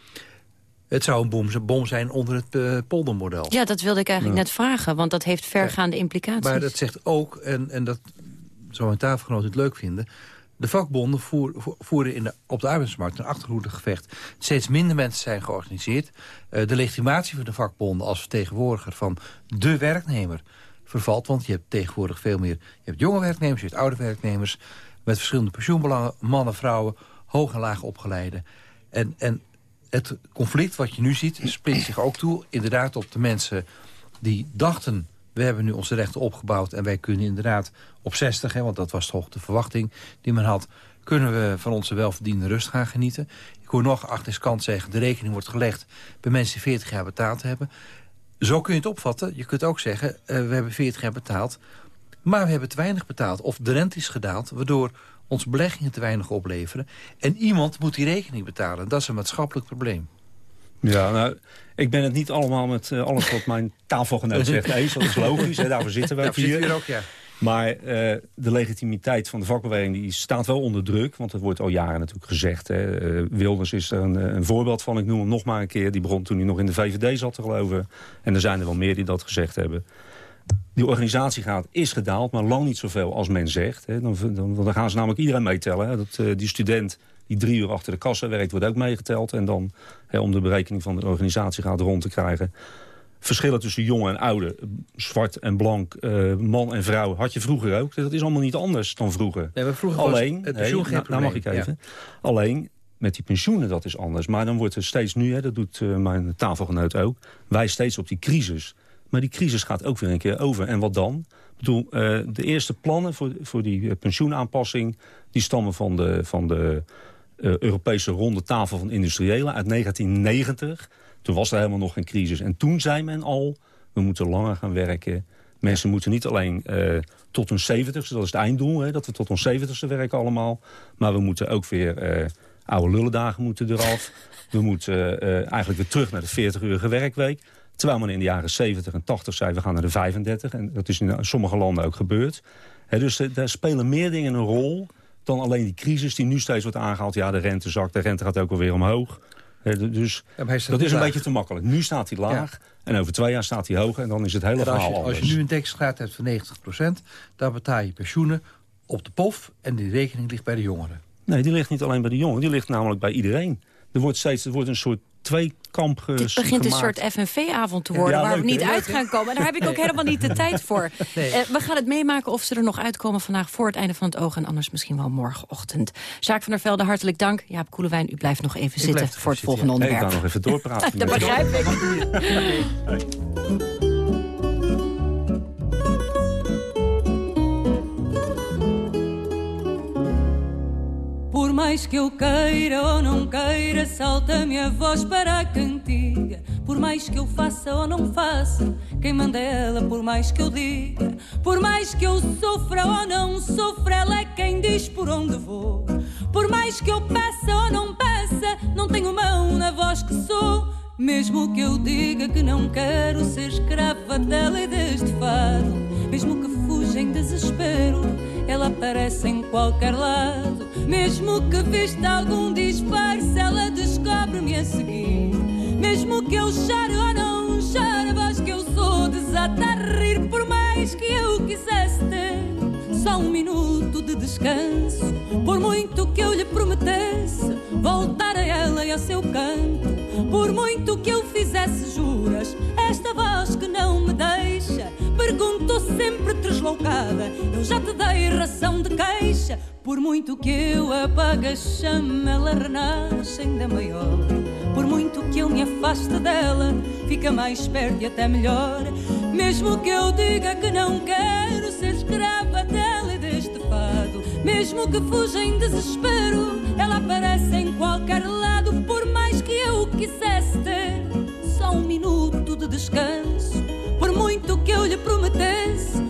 Het zou een bom, bom zijn onder het eh, poldermodel. Ja, dat wilde ik eigenlijk net vragen, want dat heeft vergaande implicaties. Maar dat zegt ook, en, en dat zou mijn tafelgenoot het leuk vinden... de vakbonden voer- vo- voeren in de, op de arbeidsmarkt een achterhoedegevecht. Steeds minder mensen zijn georganiseerd. Eh, de legitimatie van de vakbonden als vertegenwoordiger van de werknemer vervalt. Want je hebt tegenwoordig veel meer... Je hebt jonge werknemers, je hebt oude werknemers... met verschillende pensioenbelangen, mannen, vrouwen... hoog en laag opgeleide. En, en het conflict wat je nu ziet splitst zich ook toe... inderdaad op de mensen die dachten... we hebben nu onze rechten opgebouwd en wij kunnen inderdaad op 60... Hè, want dat was toch de verwachting die men had... kunnen we van onze welverdiende rust gaan genieten. Ik hoor nog Agnes Kant zeggen... de rekening wordt gelegd bij mensen die 40 jaar betaald hebben. Zo kun je het opvatten. Je kunt ook zeggen, eh, we hebben 40 jaar betaald... maar we hebben te weinig betaald. Of de rente is gedaald, waardoor onze beleggingen te weinig opleveren. En iemand moet die rekening betalen. Dat is een maatschappelijk probleem. Ja, nou, ik ben het niet allemaal met eh, alles wat mijn tafelgenoot zegt eens. Dat is logisch, hè, daarvoor zitten Daarvoor zitten hier. we hier ook, ja. Maar eh, de legitimiteit van de vakbeweging die staat wel onder druk. Want er wordt al jaren natuurlijk gezegd. Hè. Eh, Wilders is er een, een voorbeeld van. Ik noem hem nog maar een keer. Die begon toen hij nog in de VVD zat te geloven. En er zijn er wel meer die dat gezegd hebben. Die organisatiegraad is gedaald, maar lang niet zoveel als men zegt. Hè. Dan, dan, dan gaan ze namelijk iedereen meetellen. Hè. Dat, eh, die student die drie uur achter de kassa werkt, wordt ook meegeteld. En dan, hè, om de berekening van de organisatiegraad rond te krijgen... Verschillen tussen jong en oude, zwart en blank, eh, man en vrouw... had je vroeger ook. Dat is allemaal niet anders dan vroeger. Nee, maar vroeger Alleen, het geen nou, nou mag ik even. Alleen, met die pensioenen, dat is anders. Maar dan wordt er steeds nu, hè, dat doet eh, mijn tafelgenoot ook... wij steeds op die crisis. Maar die crisis gaat ook weer een keer over. En wat dan? Ik bedoel, eh, de eerste plannen voor, voor die eh, pensioenaanpassing... die stammen van de, van de eh, Europese ronde tafel van industriëlen uit 1990. Toen was er helemaal nog geen crisis. En toen zei men al, we moeten langer gaan werken. Mensen moeten niet alleen tot hun 70ste, dat is het einddoel... Hè, dat we tot ons 70ste werken allemaal. Maar we moeten ook weer oude lullendagen moeten eraf. We moeten eigenlijk weer terug naar de 40-urige werkweek. Terwijl men in de jaren 70 en 80 zei, we gaan naar de 35. En dat is in sommige landen ook gebeurd. Dus eh, daar spelen meer dingen een rol dan alleen die crisis die nu steeds wordt aangehaald. Ja, de rente zakt, de rente gaat ook alweer omhoog. Dus dat is een laag. beetje te makkelijk. Nu staat hij laag en over twee jaar staat hij hoog... en dan is het hele En als, verhaal je, als anders. je nu een dekkingsgraad hebt van 90% dan betaal je pensioenen op de pof... en die rekening ligt bij de jongeren. Nee, die ligt niet alleen bij de jongen. Die ligt namelijk bij iedereen. Er wordt steeds er wordt een soort tweekamp ges- Het begint een soort FNV-avond te worden... Ja, waar leuk, we niet uit gaan komen. En daar heb ik ook helemaal niet de tijd voor. Nee. Eh, we gaan het meemaken of ze er nog uitkomen vandaag... voor het einde van het oog en anders misschien wel morgenochtend. Sjaak van der Velde, hartelijk dank. Jaap Koelewijn, u blijft nog even zitten voor het volgende Hey, onderwerp. ik ga nog even doorpraten. dat begrijp ik. Por mais que eu queira ou não queira, salta-me a voz para a cantiga. Por mais que eu faça ou não faça, quem manda é ela, por mais que eu diga. Por mais que eu sofra ou não sofra, ela é quem diz por onde vou. Por mais que eu peça ou não peça, não tenho mão na voz que sou. Mesmo que eu diga que não quero ser escrava dela e deste fado, mesmo que fuja em desespero, ela aparece em qualquer lado. Mesmo que vista algum disfarce, ela descobre-me a seguir. Mesmo que eu chore ou não chore, voz que eu sou desata a rir. Por mais que eu quisesse ter só um minuto de descanso, por muito que eu lhe prometesse voltar a ela e ao seu canto, por muito que eu fizesse juras, esta voz que não me deixa perguntou sempre deslocada. Eu já te dei ração de queixa, por muito que eu apague a chama, ela renasce ainda maior. Por muito que eu me afaste dela, fica mais perto e até melhor. Mesmo que eu diga que não quero ser escrava dela e deste fado, mesmo que fuja em desespero, ela aparece em qualquer lado. Por mais que eu quisesse ter só um minuto de descanso, por muito que eu lhe prometesse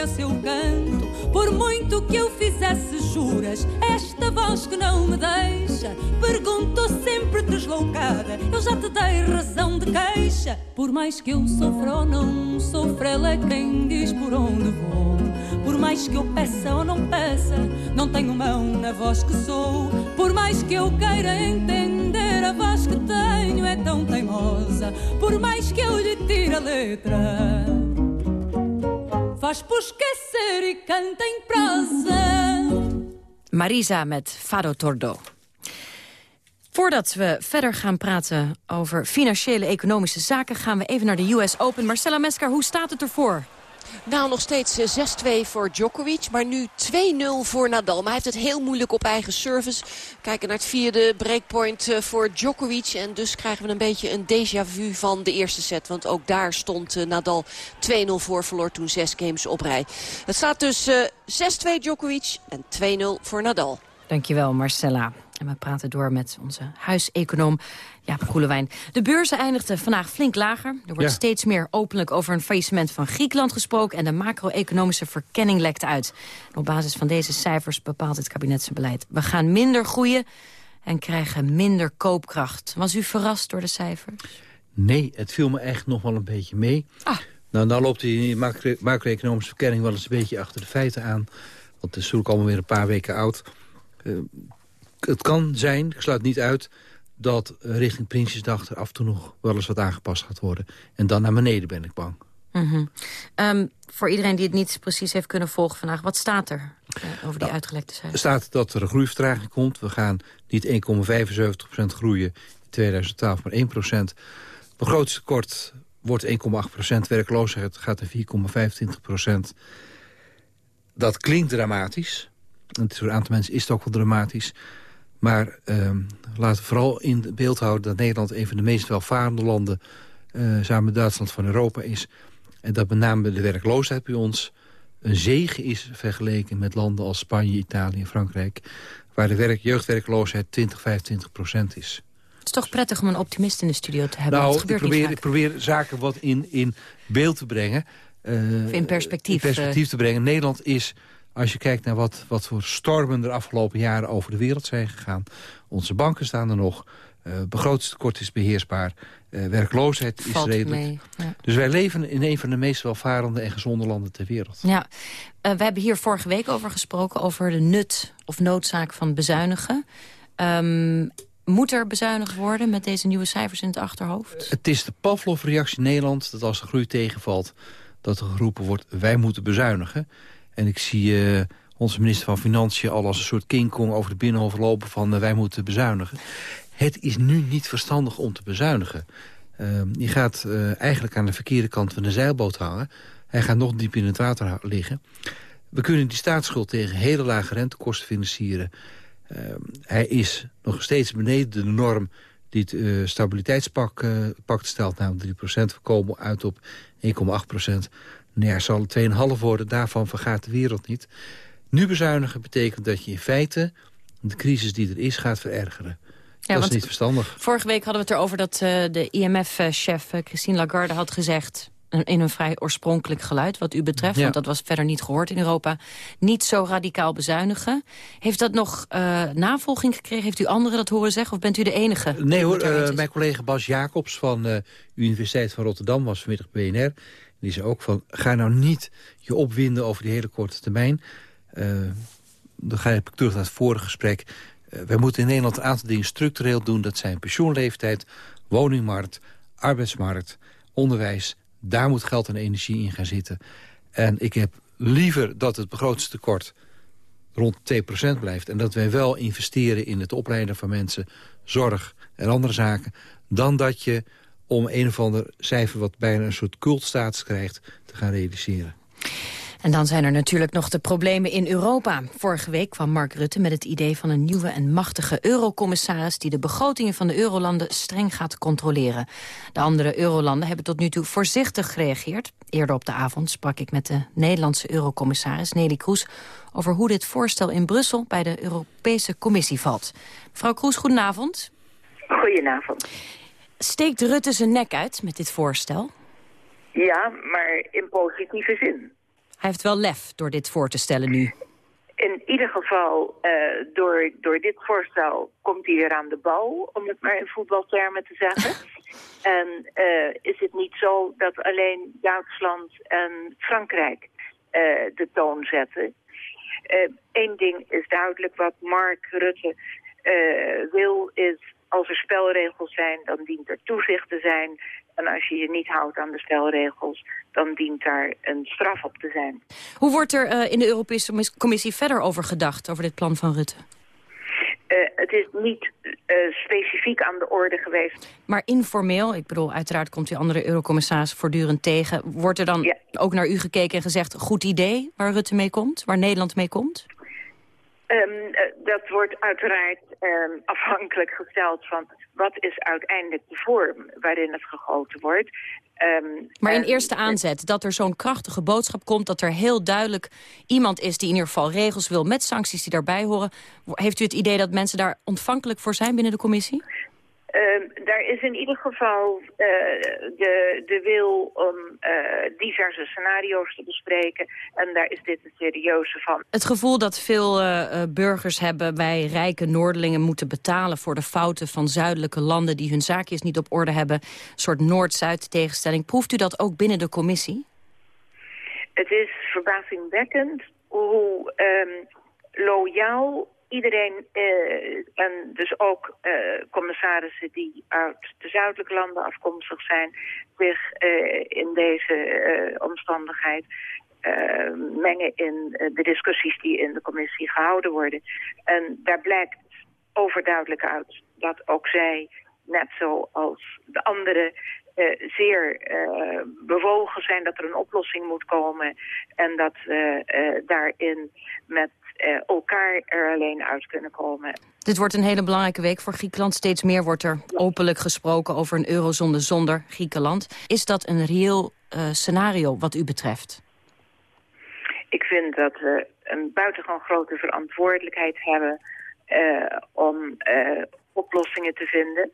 a seu canto, por muito que eu fizesse juras, esta voz que não me deixa perguntou sempre deslocada. Eu já te dei razão de queixa, por mais que eu sofra ou não sofra, ela é quem diz por onde vou. Por mais que eu peça ou não peça, não tenho mão na voz que sou. Por mais que eu queira entender, a voz que tenho é tão teimosa. Por mais que eu lhe tire a letra, faz e canta em. Marisa met Fado Tordo. Voordat we verder gaan praten over financiële economische zaken... gaan we even naar de US Open. Marcella Mesker, hoe staat het ervoor? Nou, nog steeds eh, 6-2 voor Djokovic, maar nu 2-0 voor Nadal. Maar hij heeft het heel moeilijk op eigen service. Kijken naar het vierde breakpoint eh, voor Djokovic. En dus krijgen we een beetje een déjà vu van de eerste set. Want ook daar stond eh, Nadal 2-0 voor, verloor toen zes games op rij. Het staat dus eh, 6-2 Djokovic en 2-0 voor Nadal. Dankjewel, Marcella. En we praten door met onze huiseconoom Jaap Koelewijn. De beurzen eindigden vandaag flink lager. Er wordt Ja. steeds meer openlijk over een faillissement van Griekenland gesproken... en de macro-economische verkenning lekt uit. En op basis van deze cijfers bepaalt het kabinet zijn beleid. We gaan minder groeien en krijgen minder koopkracht. Was u verrast door de cijfers? Nee, het viel me echt nog wel een beetje mee. Ah. Nou, nou loopt die macro- macro-economische verkenning wel eens een beetje achter de feiten aan. Want het is natuurlijk allemaal weer een paar weken oud. Eh, het kan zijn, ik sluit niet uit... dat richting Prinsjesdag er af en toe nog wel eens wat aangepast gaat worden. En dan naar beneden ben ik bang. Mhm. Ehm, voor iedereen die het niet precies heeft kunnen volgen vandaag... wat staat er eh, over die uitgelekte Er cijfers? staat dat er een groeivertraging komt. We gaan niet 1,75% groeien in 2012, maar 1%. Begrotingstekort wordt 1,8%. Werkloosheid gaat naar 4,25%. Dat klinkt dramatisch. En voor een aantal mensen is het ook wel dramatisch. Maar ehm, laten we vooral in beeld houden dat Nederland... een van de meest welvarende landen eh, samen met Duitsland van Europa is. En dat met name de werkloosheid bij ons een zegen is vergeleken met landen als Spanje, Italië en Frankrijk... waar de werk, jeugdwerkloosheid 20, 25 procent is. Het is toch prettig om een optimist in de studio te hebben. Nou, ik probeer, ik probeer zaken wat in, in beeld te brengen. eh, Of in perspectief, in perspectief te brengen. Nederland is, als je kijkt naar wat, wat voor stormen er afgelopen jaren over de wereld zijn gegaan. Onze banken staan er nog. eh begrotingstekort is beheersbaar. eh, werkloosheid is Valt redelijk. mee, ja. Dus wij leven in een van de meest welvarende en gezonde landen ter wereld. Ja, eh, we hebben hier vorige week over gesproken... over de nut of noodzaak van bezuinigen. Ehm, moet er bezuinigd worden met deze nieuwe cijfers in het achterhoofd? Het is de Pavlov-reactie in Nederland dat als de groei tegenvalt... dat er geroepen wordt, wij moeten bezuinigen. En ik zie eh, onze minister van Financiën al als een soort King Kong over de binnenhof lopen van eh, wij moeten bezuinigen. Het is nu niet verstandig om te bezuinigen. Ehm, je gaat eh, eigenlijk aan de verkeerde kant van de zeilboot hangen. Hij gaat nog diep in het water liggen. We kunnen die staatsschuld tegen hele lage rentekosten financieren. Ehm, hij is nog steeds beneden de norm die het eh, stabiliteitspact pact stelt, namelijk 3%. We komen uit op 1,8%. Nou ja, zal het 2,5 worden, daarvan vergaat de wereld niet. Nu bezuinigen betekent dat je in feite de crisis die er is gaat verergeren. dat is niet verstandig. Vorige week hadden we het erover dat eh, de IMF-chef eh, Christine Lagarde had gezegd... in een vrij oorspronkelijk geluid wat u betreft... Ja. want dat was verder niet gehoord in Europa... niet zo radicaal bezuinigen. Heeft dat nog eh, navolging gekregen? Heeft u anderen dat horen zeggen? Of bent u de enige? Nee hoor, is? mijn collega Bas Jacobs van de Universiteit van Rotterdam was vanmiddag BNR. Die zei ook van, ga nou niet je opwinden over die hele korte termijn. Eh, dan ga ik terug naar het vorige gesprek. Eh, wij moeten in Nederland een aantal dingen structureel doen. Dat zijn pensioenleeftijd, woningmarkt, arbeidsmarkt, onderwijs. Daar moet geld en energie in gaan zitten. En ik heb liever dat het begrotingstekort rond 2% blijft... en dat wij wel investeren in het opleiden van mensen, zorg en andere zaken... dan dat je om een of ander cijfer wat bijna een soort cultstatus krijgt... te gaan realiseren. En dan zijn er natuurlijk nog de problemen in Europa. Vorige week kwam Mark Rutte met het idee van een nieuwe en machtige eurocommissaris... die de begrotingen van de eurolanden streng gaat controleren. De andere eurolanden hebben tot nu toe voorzichtig gereageerd. Eerder op de avond sprak ik met de Nederlandse eurocommissaris Nelly Kroes... over hoe dit voorstel in Brussel bij de Europese Commissie valt. Mevrouw Kroes, goedenavond. Goedenavond. Steekt Rutte zijn nek uit met dit voorstel? Ja, maar in positieve zin. Hij heeft wel lef door dit voor te stellen nu. In ieder geval, eh, door, door dit voorstel komt hij weer aan de bal, om het maar in voetbaltermen te zeggen. en eh, is het niet zo dat alleen Duitsland en Frankrijk eh, de toon zetten. Eén ding is duidelijk, wat Mark Rutte wil is, als er spelregels zijn, dan dient er toezicht te zijn. En als je je niet houdt aan de spelregels, dan dient daar een straf op te zijn. Hoe wordt er eh, in de Europese Commis- Commissie verder over gedacht, over dit plan van Rutte? Eh, het is niet eh, specifiek aan de orde geweest. Maar informeel, ik bedoel, uiteraard komt u andere eurocommissaris voortdurend tegen. Wordt er dan ook naar u gekeken en gezegd, goed idee waar Rutte mee komt, waar Nederland mee komt? Ehm, eh, dat wordt uiteraard ehm, afhankelijk gesteld van wat is uiteindelijk de vorm waarin het gegoten wordt. Ehm, Maar in eerste aanzet, dat er zo'n krachtige boodschap komt... dat er heel duidelijk iemand is die in ieder geval regels wil... met sancties die daarbij horen. Heeft u het idee dat mensen daar ontvankelijk voor zijn binnen de commissie? Ehm, daar is in ieder geval eh, de, de wil om eh, diverse scenario's te bespreken. En daar is dit het serieuze van. Het gevoel dat veel eh, burgers hebben... wij rijke Noordelingen moeten betalen voor de fouten van zuidelijke landen... die hun zaakjes niet op orde hebben. Een soort Noord-Zuid tegenstelling. Proeft u dat ook binnen de commissie? Het is verbazingwekkend hoe ehm, loyaal iedereen, eh, en dus ook eh, commissarissen die uit de zuidelijke landen afkomstig zijn, zich eh, in deze omstandigheid mengen in de discussies die in de commissie gehouden worden. En daar blijkt overduidelijk uit dat ook zij, net zoals de anderen, zeer bewogen zijn dat er een oplossing moet komen. En dat we daarin met eh, elkaar er alleen uit kunnen komen. Dit wordt een hele belangrijke week voor Griekenland. Steeds meer wordt er openlijk gesproken over een eurozone zonder Griekenland. Is dat een reëel eh, scenario wat u betreft? Ik vind dat we een buitengewoon grote verantwoordelijkheid hebben eh, om oplossingen te vinden.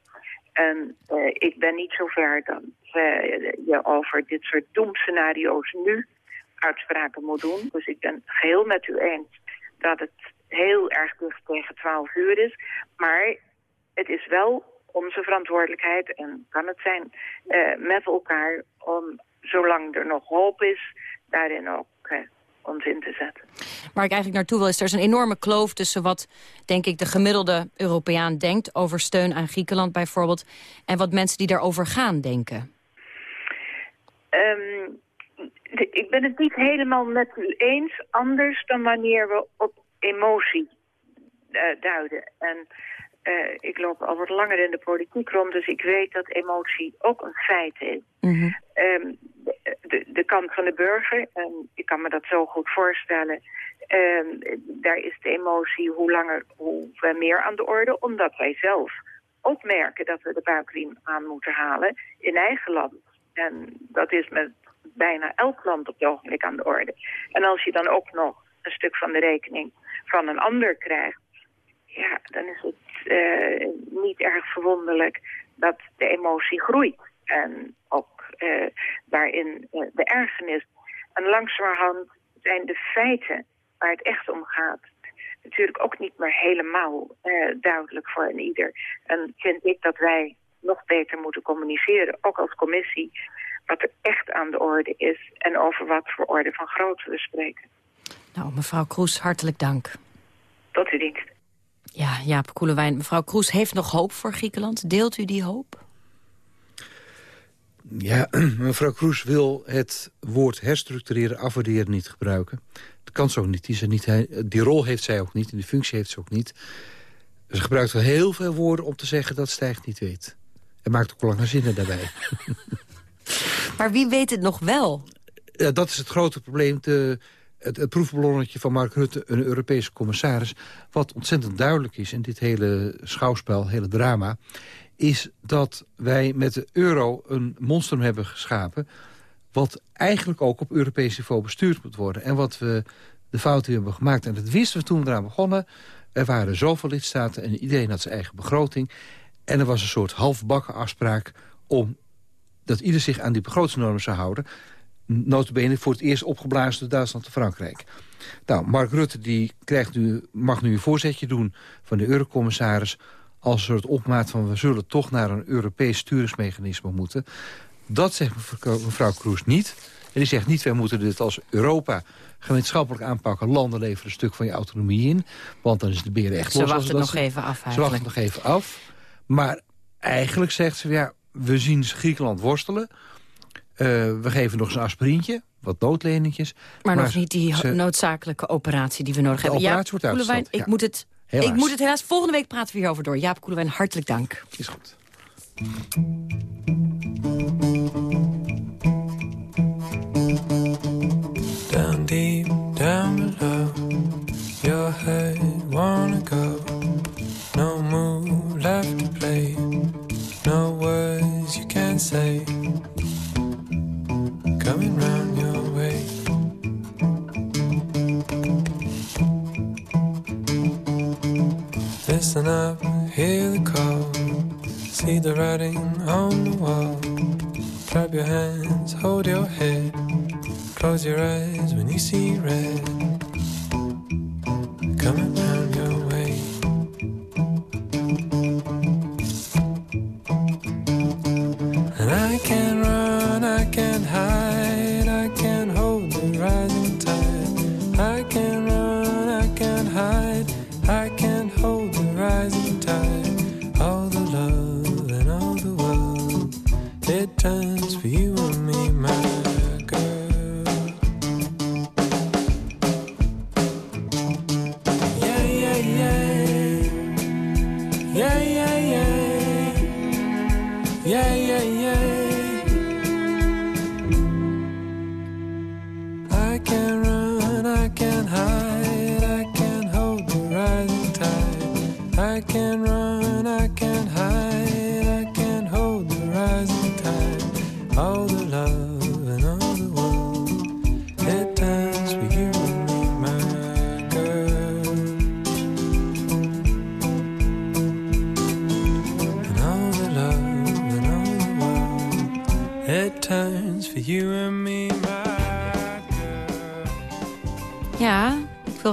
En ik ben niet zover dat eh, je over dit soort doemscenario's nu uitspraken moet doen. Dus ik ben geheel met u eens dat het heel erg dicht tegen 12 uur is. Maar het is wel onze verantwoordelijkheid en kan het zijn eh, met elkaar om, zolang er nog hoop is, daarin ook eh, ons in te zetten. Waar ik eigenlijk naartoe wil is, er is een enorme kloof tussen wat, denk ik, de gemiddelde Europeaan denkt over steun aan Griekenland bijvoorbeeld, en wat mensen die daarover gaan denken. De- ik ben het niet helemaal met u eens, anders dan wanneer we op emotie eh, duiden. En eh, ik loop al wat langer in de politiek rond, dus ik weet dat emotie ook een feit is. Ehm, de, de, de kant van de burger, en ik kan me dat zo goed voorstellen... ehm, daar is de emotie hoe langer, hoe meer aan de orde... omdat wij zelf ook merken dat we de buikriem aan moeten halen in eigen land. En dat is met bijna elk land op het ogenblik aan de orde. En als je dan ook nog een stuk van de rekening van een ander krijgt... ja, dan is het eh, niet erg verwonderlijk dat de emotie groeit. En ook eh, daarin eh, de ergernis. En langzamerhand zijn de feiten waar het echt om gaat... natuurlijk ook niet meer helemaal duidelijk voor een ieder. En vind ik dat wij nog beter moeten communiceren, ook als commissie... wat er echt aan de orde is en over wat voor orde van grootte we spreken. Nou, mevrouw Kroes, hartelijk dank. Tot uw dienst. Ja, Jaap Koelewijn. Mevrouw Kroes heeft nog hoop voor Griekenland. Deelt u die hoop? Ja, mevrouw Kroes wil het woord herstructureren, afwaarderen niet gebruiken. Dat kan ze ook niet. Die, er niet. die rol heeft zij ook niet en die functie heeft ze ook niet. Ze gebruikt wel heel veel woorden om te zeggen dat Stijg niet weet. En maakt ook lange zinnen daarbij. Maar wie weet het nog wel? Ja, dat is het grote probleem. Het, het proefballonnetje van Mark Rutte, een Europese commissaris... wat ontzettend duidelijk is in dit hele schouwspel, hele drama... is dat wij met de euro een monstrum hebben geschapen... wat eigenlijk ook op Europees niveau bestuurd moet worden. En wat we de fouten hebben gemaakt, en dat wisten we toen we eraan begonnen... er waren zoveel lidstaten en iedereen had zijn eigen begroting... en er was een soort halfbakken afspraak om dat ieder zich aan die begrotingsnormen zou houden. Notabene voor het eerst opgeblazen door Duitsland en Frankrijk. Nou, Mark Rutte die krijgt nu, mag nu een voorzetje doen van de eurocommissaris... als een soort opmaat van we zullen toch naar een Europees sturingsmechanisme moeten. Dat zegt mevrouw, Kroes niet. En die zegt niet, wij moeten dit als Europa gemeenschappelijk aanpakken. Landen leveren een stuk van je autonomie in. Want dan is de beren echt Ze los. wachten als dat nog even af Ze eigenlijk. wachten nog even af. Maar eigenlijk zegt ze, ja, we zien Griekenland worstelen. Eh, we geven nog eens een aspirintje, wat noodleningjes. Maar, nog niet die ze- noodzakelijke operatie die we nodig De hebben. operatie wordt Koelewijn, ik, ja. moet het, Helaas. ik moet het helaas... Volgende week praten we hierover door. Jaap Koelewijn, hartelijk dank. Is goed. Down deep, down below, your head wanna go. No move say. Coming round your way. Listen up, hear the call. See the writing on the wall. Clap your hands, hold your head. Close your eyes when you see red.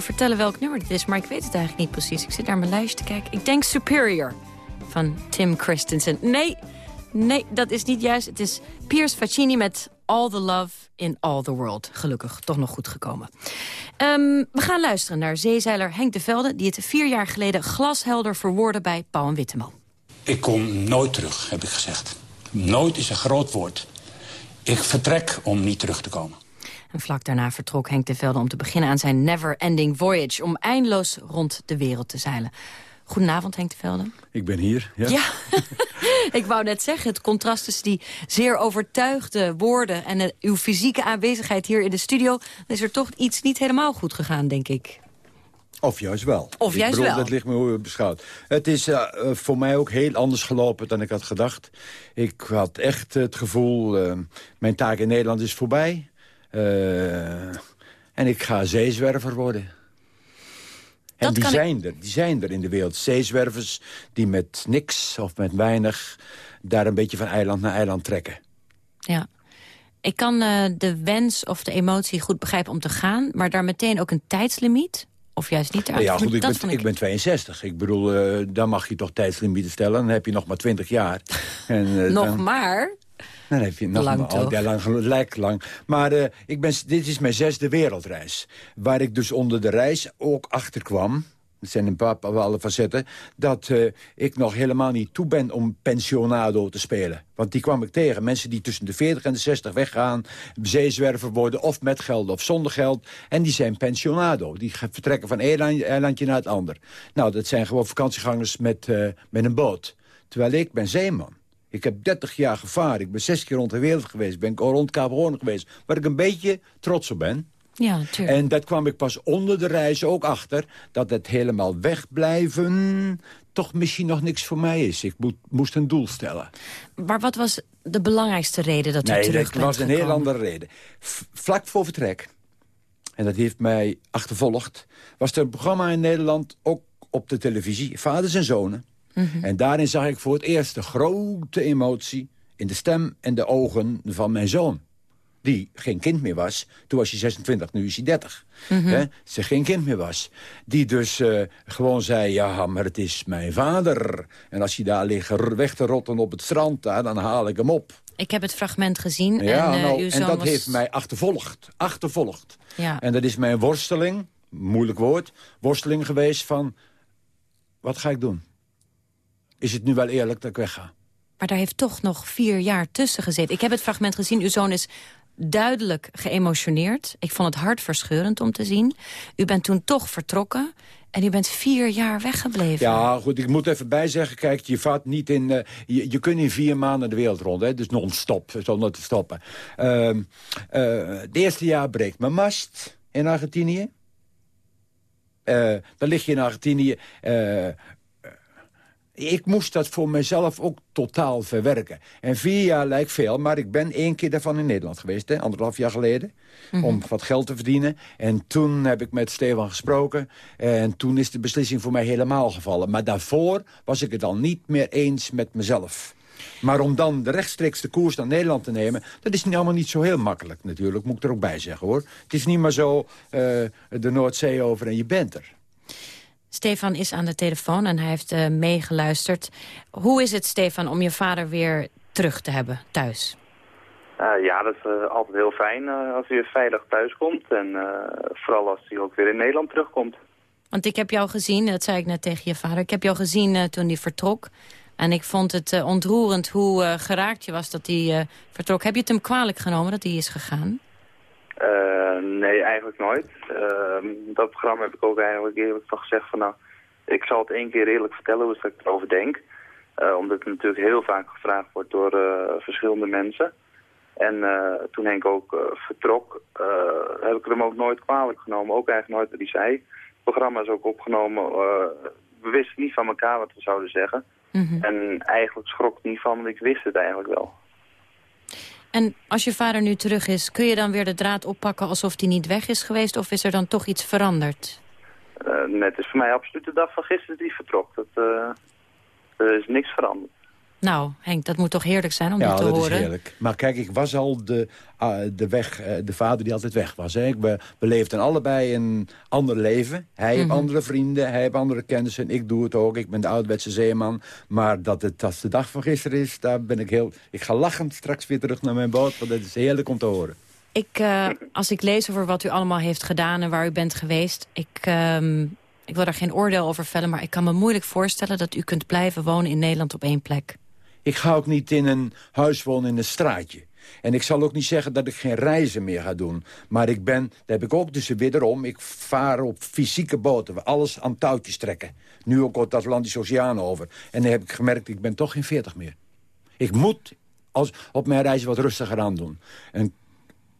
Vertellen welk nummer dit is, maar ik weet het eigenlijk niet precies. Ik zit naar mijn lijstje te kijken. Ik denk Superior van Tim Christensen. Nee, nee, dat is niet juist. Het is Piers Faccini met All the Love in All the World. Gelukkig, toch nog goed gekomen. Ehm, we gaan luisteren naar zeezeiler Henk de Velde... die het vier jaar geleden glashelder verwoordde bij Pauw en Witteman. Ik kom nooit terug, heb ik gezegd. Nooit is een groot woord. Ik vertrek om niet terug te komen. En vlak daarna vertrok Henk de Velde om te beginnen aan zijn never-ending voyage... om eindeloos rond de wereld te zeilen. Goedenavond, Henk de Velde. Ik ben hier, ja. Ja, ik wou net zeggen, het contrast tussen die zeer overtuigde woorden... en eh, uw fysieke aanwezigheid hier in de studio... is er toch iets niet helemaal goed gegaan, denk ik. Of juist wel. Of Ik juist bedoel, wel. Dat ligt me hoe je het beschouwt. Het is eh, eh, voor mij ook heel anders gelopen dan ik had gedacht. Ik had echt het gevoel, eh, mijn taak in Nederland is voorbij. Eh, en ik ga zeezwerver worden. En die ik- zijn er, die zijn er in de wereld. Zeezwervers die met niks of met weinig... daar een beetje van eiland naar eiland trekken. Ja. Ik kan eh, de wens of de emotie goed begrijpen om te gaan... maar daar meteen ook een tijdslimiet? Of juist niet? Nou ja, goed, ik ben, vond ik ben 62. Ik bedoel, eh, dan mag je toch tijdslimieten stellen. Dan heb je nog maar 20 jaar. En, Nog dan- maar. Dan heb je nog Lang maar, toch? oh, ja, lang, lijkt lang. Maar eh, ik ben, dit is mijn zesde wereldreis. Waar ik dus onder de reis ook achter kwam... Het zijn een paar bepaalde facetten... dat eh, ik nog helemaal niet toe ben om pensionado te spelen. Want die kwam ik tegen. Mensen die tussen de 40 en de 60 weggaan... zeezwerver worden, of met geld of zonder geld. En die zijn pensionado. Die vertrekken van één eiland- eilandje naar het ander. Nou, dat zijn gewoon vakantiegangers met, eh, met een boot. Terwijl ik ben zeeman. Ik heb 30 jaar gevaren. Ik ben zes keer rond de wereld geweest. Ben ik al rond Kaap Horn geweest. Waar ik een beetje trots op ben. Ja, tuurlijk. En dat kwam ik pas onder de reis ook achter... dat het helemaal wegblijven toch misschien nog niks voor mij is. Ik moet, moest een doel stellen. Maar wat was de belangrijkste reden dat u nee, terug dat was een heel andere reden. V- vlak voor vertrek, en dat heeft mij achtervolgd... was er een programma in Nederland, ook op de televisie... Vaders en Zonen. Mhm. En daarin zag ik voor het eerst de grote emotie... in de stem en de ogen van mijn zoon. Die geen kind meer was. Toen was hij 26, nu is hij 30. Mhm. Hè? Ze geen kind meer was. Die dus eh, gewoon zei, ja, maar het is mijn vader. En als hij daar ligt weg te rotten op het strand, dan haal ik hem op. Ik heb het fragment gezien. Ja, en, eh, nou, uw en zoon dat was... heeft mij achtervolgd. Achtervolgd. Ja. En dat is mijn worsteling, moeilijk woord, worsteling geweest van... wat ga ik doen? Is het nu wel eerlijk dat ik wegga? Maar daar heeft toch nog vier jaar tussen gezeten. Ik heb het fragment gezien. Uw zoon is duidelijk geëmotioneerd. Ik vond het hartverscheurend om te zien. U bent toen toch vertrokken. En u bent vier jaar weggebleven. Ja, goed, ik moet even bijzeggen, kijk, je vaart niet in... eh, je, je kunt in vier maanden de wereld rond, hè, dus non-stop, zonder te stoppen. Ehm eh, het eerste jaar breekt mijn mast in Argentinië. Eh, dan lig je in Argentinië... ik moest dat voor mezelf ook totaal verwerken. En vier jaar lijkt veel, maar ik ben één keer daarvan in Nederland geweest. Hè, anderhalf jaar geleden. Mhm. Om wat geld te verdienen. En toen heb ik met Stefan gesproken. En toen is de beslissing voor mij helemaal gevallen. Maar daarvoor was ik het al niet meer eens met mezelf. Maar om dan de rechtstreeks de koers naar Nederland te nemen... dat is niet- allemaal niet zo heel makkelijk natuurlijk, moet ik er ook bij zeggen hoor. Het is niet maar zo eh, de Noordzee over en je bent er. Stefan is aan de telefoon en hij heeft eh, meegeluisterd. Hoe is het, Stefan, om je vader weer terug te hebben thuis? Eh, ja, dat is eh, altijd heel fijn als hij weer veilig thuis komt. En vooral als hij ook weer in Nederland terugkomt. Want ik heb jou gezien, dat zei ik net tegen je vader... ik heb jou gezien toen hij vertrok. En ik vond het ontroerend hoe geraakt je was dat hij vertrok. Heb je het hem kwalijk genomen dat hij is gegaan? Eh, nee, eigenlijk nooit. Ehm, dat programma heb ik ook eigenlijk eerlijk van gezegd van nou, ik zal het één keer eerlijk vertellen hoe ik erover denk. Eh, omdat het natuurlijk heel vaak gevraagd wordt door eh, verschillende mensen. En toen Henk ook vertrok, heb ik hem ook nooit kwalijk genomen. Ook eigenlijk nooit wat hij zei. Het programma is ook opgenomen. we wisten niet van elkaar wat we zouden zeggen. En eigenlijk schrok ik niet van, want ik wist het eigenlijk wel. En als je vader nu terug is, kun je dan weer de draad oppakken... alsof hij niet weg is geweest? Of is er dan toch iets veranderd? Eh, net is voor mij absoluut de dag van gisteren die vertrok. Dat, eh, er is niks veranderd. Nou, Henk, dat moet toch heerlijk zijn om ja, dit te dat horen? is heerlijk. Maar kijk, ik was al de, ah, de, weg, eh, de vader die altijd weg was. Hè. Ik be, beleefden allebei een ander leven. Hij heeft Mhm. andere vrienden, hij heeft andere kennissen. Ik doe het ook, ik ben de ouderwetse zeeman. Maar dat het als de dag van gisteren is, daar ben ik heel... Ik ga lachend straks weer terug naar mijn boot, want het is heerlijk om te horen. Ik, eh, als ik lees over wat u allemaal heeft gedaan en waar u bent geweest... Ik, ehm, ik wil daar geen oordeel over vellen, maar ik kan me moeilijk voorstellen... dat u kunt blijven wonen in Nederland op één plek. Ik ga ook niet in een huis wonen in een straatje. En ik zal ook niet zeggen dat ik geen reizen meer ga doen. Maar ik ben, daar heb ik ook dus wederom, ik vaar op fysieke boten. waar alles aan touwtjes trekken. Nu ook het Atlantische Oceaan over. En dan heb ik gemerkt, ik ben toch geen 40 meer. Ik moet als, op mijn reizen wat rustiger aan doen. En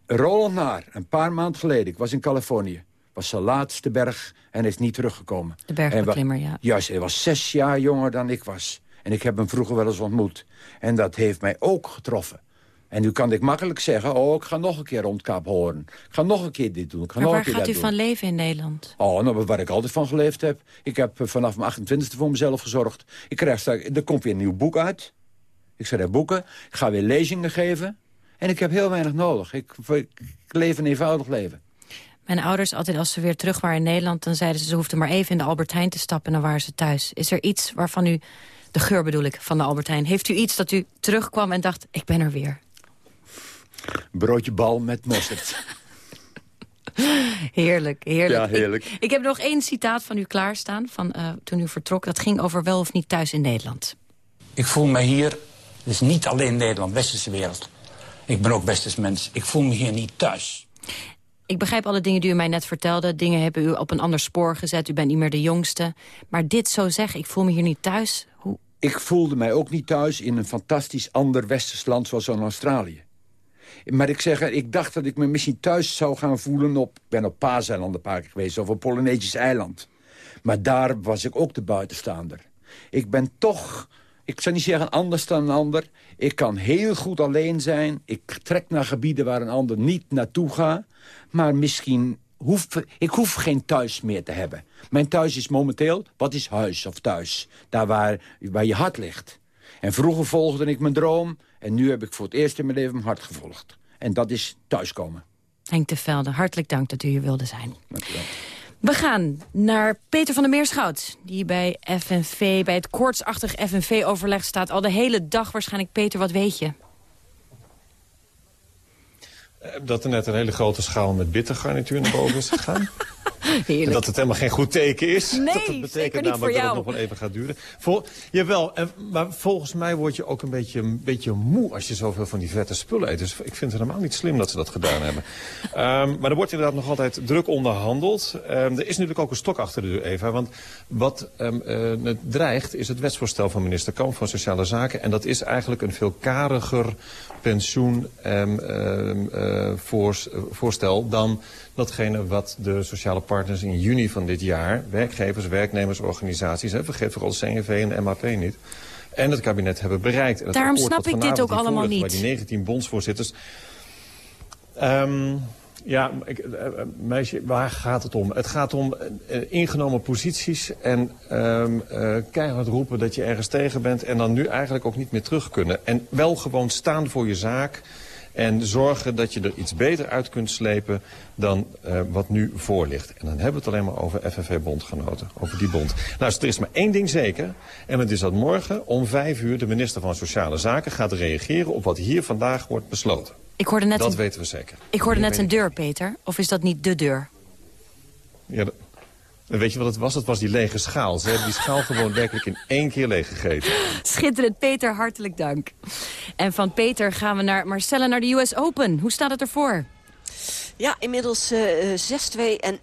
Roland Naar, een paar maanden geleden, ik was in Californië. Was zijn laatste berg en is niet teruggekomen. De bergbeklimmer, ja. Juist, hij was zes jaar jonger dan ik was. En ik heb hem vroeger wel eens ontmoet. En dat heeft mij ook getroffen. En nu kan ik makkelijk zeggen, oh, ik ga nog een keer rond Kaap Hoorn. Ik ga nog een keer dit doen. Ik ga Maar nog waar een keer gaat dat u doen. van leven in Nederland? Oh, nou, waar ik altijd van geleefd heb. Ik heb eh, vanaf mijn 28e voor mezelf gezorgd. Ik krijg straks, er komt weer een nieuw boek uit. Ik schrijf boeken. Ik ga weer lezingen geven. En ik heb heel weinig nodig. Ik, ik, ik leef een eenvoudig leven. Mijn ouders, altijd als ze weer terug waren in Nederland... dan zeiden ze, ze hoefden maar even in de Albert Heijn te stappen... en dan waren ze thuis. Is er iets waarvan u, de geur bedoel ik, van de Albert Heijn... heeft u iets dat u terugkwam en dacht, ik ben er weer? Broodje bal met mosterd. Heerlijk, heerlijk. Ja, heerlijk. Ik, ik heb nog één citaat van u klaarstaan, van eh, toen u vertrok. Dat ging over wel of niet thuis in Nederland. Ik voel me hier, dus niet alleen Nederland, westerse wereld. Ik ben ook westers mens. Ik voel me hier niet thuis. Ik begrijp alle dingen die u mij net vertelde. Dingen hebben u op een ander spoor gezet. U bent niet meer de jongste. Maar dit zo zeggen, ik voel me hier niet thuis. Hoe... Ik voelde mij ook niet thuis in een fantastisch ander westers land zoals Australië. Maar ik zeg, ik dacht dat ik me misschien thuis zou gaan voelen op... Ik ben op Paaseiland een paar keer geweest, of op Polynesisch eiland. Maar daar was ik ook de buitenstaander. Ik ben toch, ik zou niet zeggen anders dan een ander. Ik kan heel goed alleen zijn. Ik trek naar gebieden waar een ander niet naartoe gaat. Maar misschien hoef ik hoef geen thuis meer te hebben. Mijn thuis is momenteel, wat is huis of thuis? Daar waar, waar je hart ligt. En vroeger volgde ik mijn droom. En nu heb ik voor het eerst in mijn leven mijn hart gevolgd. En dat is thuiskomen. Henk de Velde, hartelijk dank dat u hier wilde zijn. We gaan naar Peter van der Meerschout, die bij FNV, bij het koortsachtig FNV-overleg staat. Al de hele dag waarschijnlijk. Peter, wat weet je? Eh, Dat er net een hele grote schaal met bittergarnituur naar boven is gegaan. En dat het helemaal geen goed teken is. Nee, dat zeker betekent niet namelijk dat het nog wel even gaat duren. Vol, jawel, en, maar volgens mij word je ook een beetje, een beetje moe als je zoveel van die vette spullen eet. Dus ik vind het helemaal niet slim dat ze dat gedaan hebben. Ehm, maar er wordt inderdaad nog altijd druk onderhandeld. Ehm, er is natuurlijk ook een stok achter de deur, Eva. Want wat ehm, eh, het dreigt is het wetsvoorstel van minister Kamp van Sociale Zaken. En dat is eigenlijk een veel kariger pensioen ehm, eh, voors- voorstel dan datgene wat de sociale partners in juni van dit jaar. Werkgevers, werknemersorganisaties, hè, vergeet vooral de CNV en MAP niet. En het kabinet hebben bereikt. En Daarom snap ik dit ook allemaal niet. Waar die 19 bondsvoorzitters... Ehm, ja, ik, eh, eh, meisje, waar gaat het om? Het gaat om ingenomen posities en ehm, eh, keihard roepen dat je ergens tegen bent... en dan nu eigenlijk ook niet meer terug kunnen. En wel gewoon staan voor je zaak en zorgen dat je er iets beter uit kunt slepen dan eh, wat nu voor ligt. En dan hebben we het alleen maar over FNV-bondgenoten, over die bond. Nou, er is maar één ding zeker. En dat is dat morgen om vijf uur de minister van Sociale Zaken gaat reageren op wat hier vandaag wordt besloten. Ik hoorde net, dat een, weten we zeker. ik hoorde net een deur, Peter. Of is dat niet de deur? Ja, dat- weet je wat het was? Het was die lege schaal. Ze hebben die schaal gewoon werkelijk in één keer leeg gegeten. Schitterend, Peter, hartelijk dank. En van Peter gaan we naar Marcella, naar de US Open. Hoe staat het ervoor? Ja, inmiddels eh, eh, 6-2 en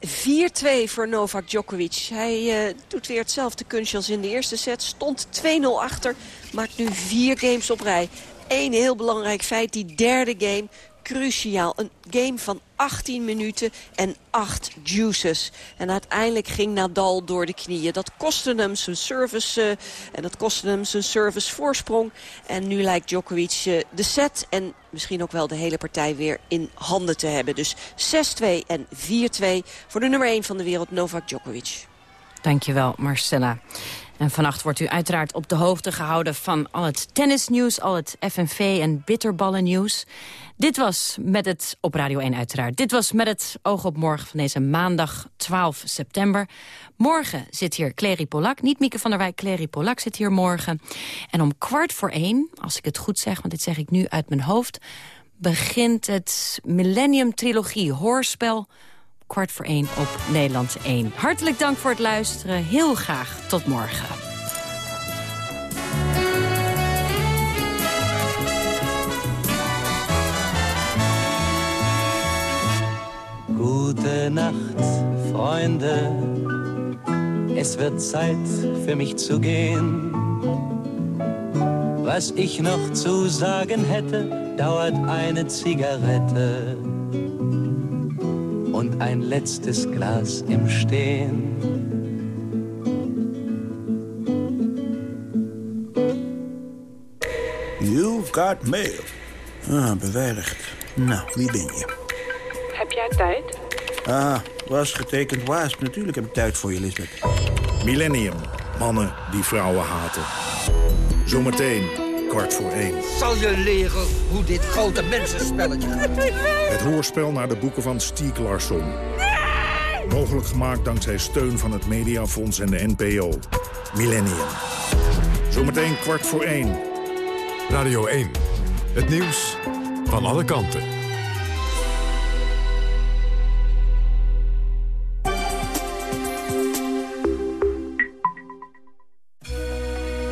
4-2 voor Novak Djokovic. Hij eh, doet weer hetzelfde kunstje als in de eerste set. Stond 2-0 achter, maakt nu vier games op rij. Eén heel belangrijk feit, die derde game, cruciaal. Een game van 18 minuten en 8 juices. En uiteindelijk ging Nadal door de knieën. Dat kostte hem zijn service eh, en dat kostte hem zijn service voorsprong. En nu lijkt Djokovic eh, de set en misschien ook wel de hele partij weer in handen te hebben. Dus 6-2 en 4-2 voor de nummer 1 van de wereld, Novak Djokovic. Dankjewel, Marcella. En vannacht wordt u uiteraard op de hoogte gehouden van al het tennisnieuws, al het FNV en bitterballennieuws. Dit was met het, op Radio 1 uiteraard, dit was met het oog op morgen van deze maandag 12 september. Morgen zit hier Clary Polak, niet Mieke van der Wijk, Clary Polak zit hier morgen. En om kwart voor één, als ik het goed zeg, want dit zeg ik nu uit mijn hoofd, begint het Millennium Trilogie hoorspel kwart voor één op Nederland 1. Hartelijk dank voor het luisteren. Heel graag tot morgen. Gute Nacht, Freunde. Es wird Zeit für mich zu gehen. Was ich noch zu sagen hätte, dauert eine Zigarette und ein letztes Glas im Stehen. You've got mail. Ah, beveiligd. Nou, wie ben je? Heb jij tijd? Ah, was getekend waas. Natuurlijk heb ik tijd voor je, Lisbeth. Millennium. Mannen die vrouwen haten. Zometeen, kwart voor één. Zal je leren hoe dit grote mensenspelletje gaat? Het hoorspel naar de boeken van Stieg Larsson. Mogelijk gemaakt dankzij steun van het Mediafonds en de NPO. Millennium. Zometeen kwart voor één. Radio 1. Het nieuws van alle kanten.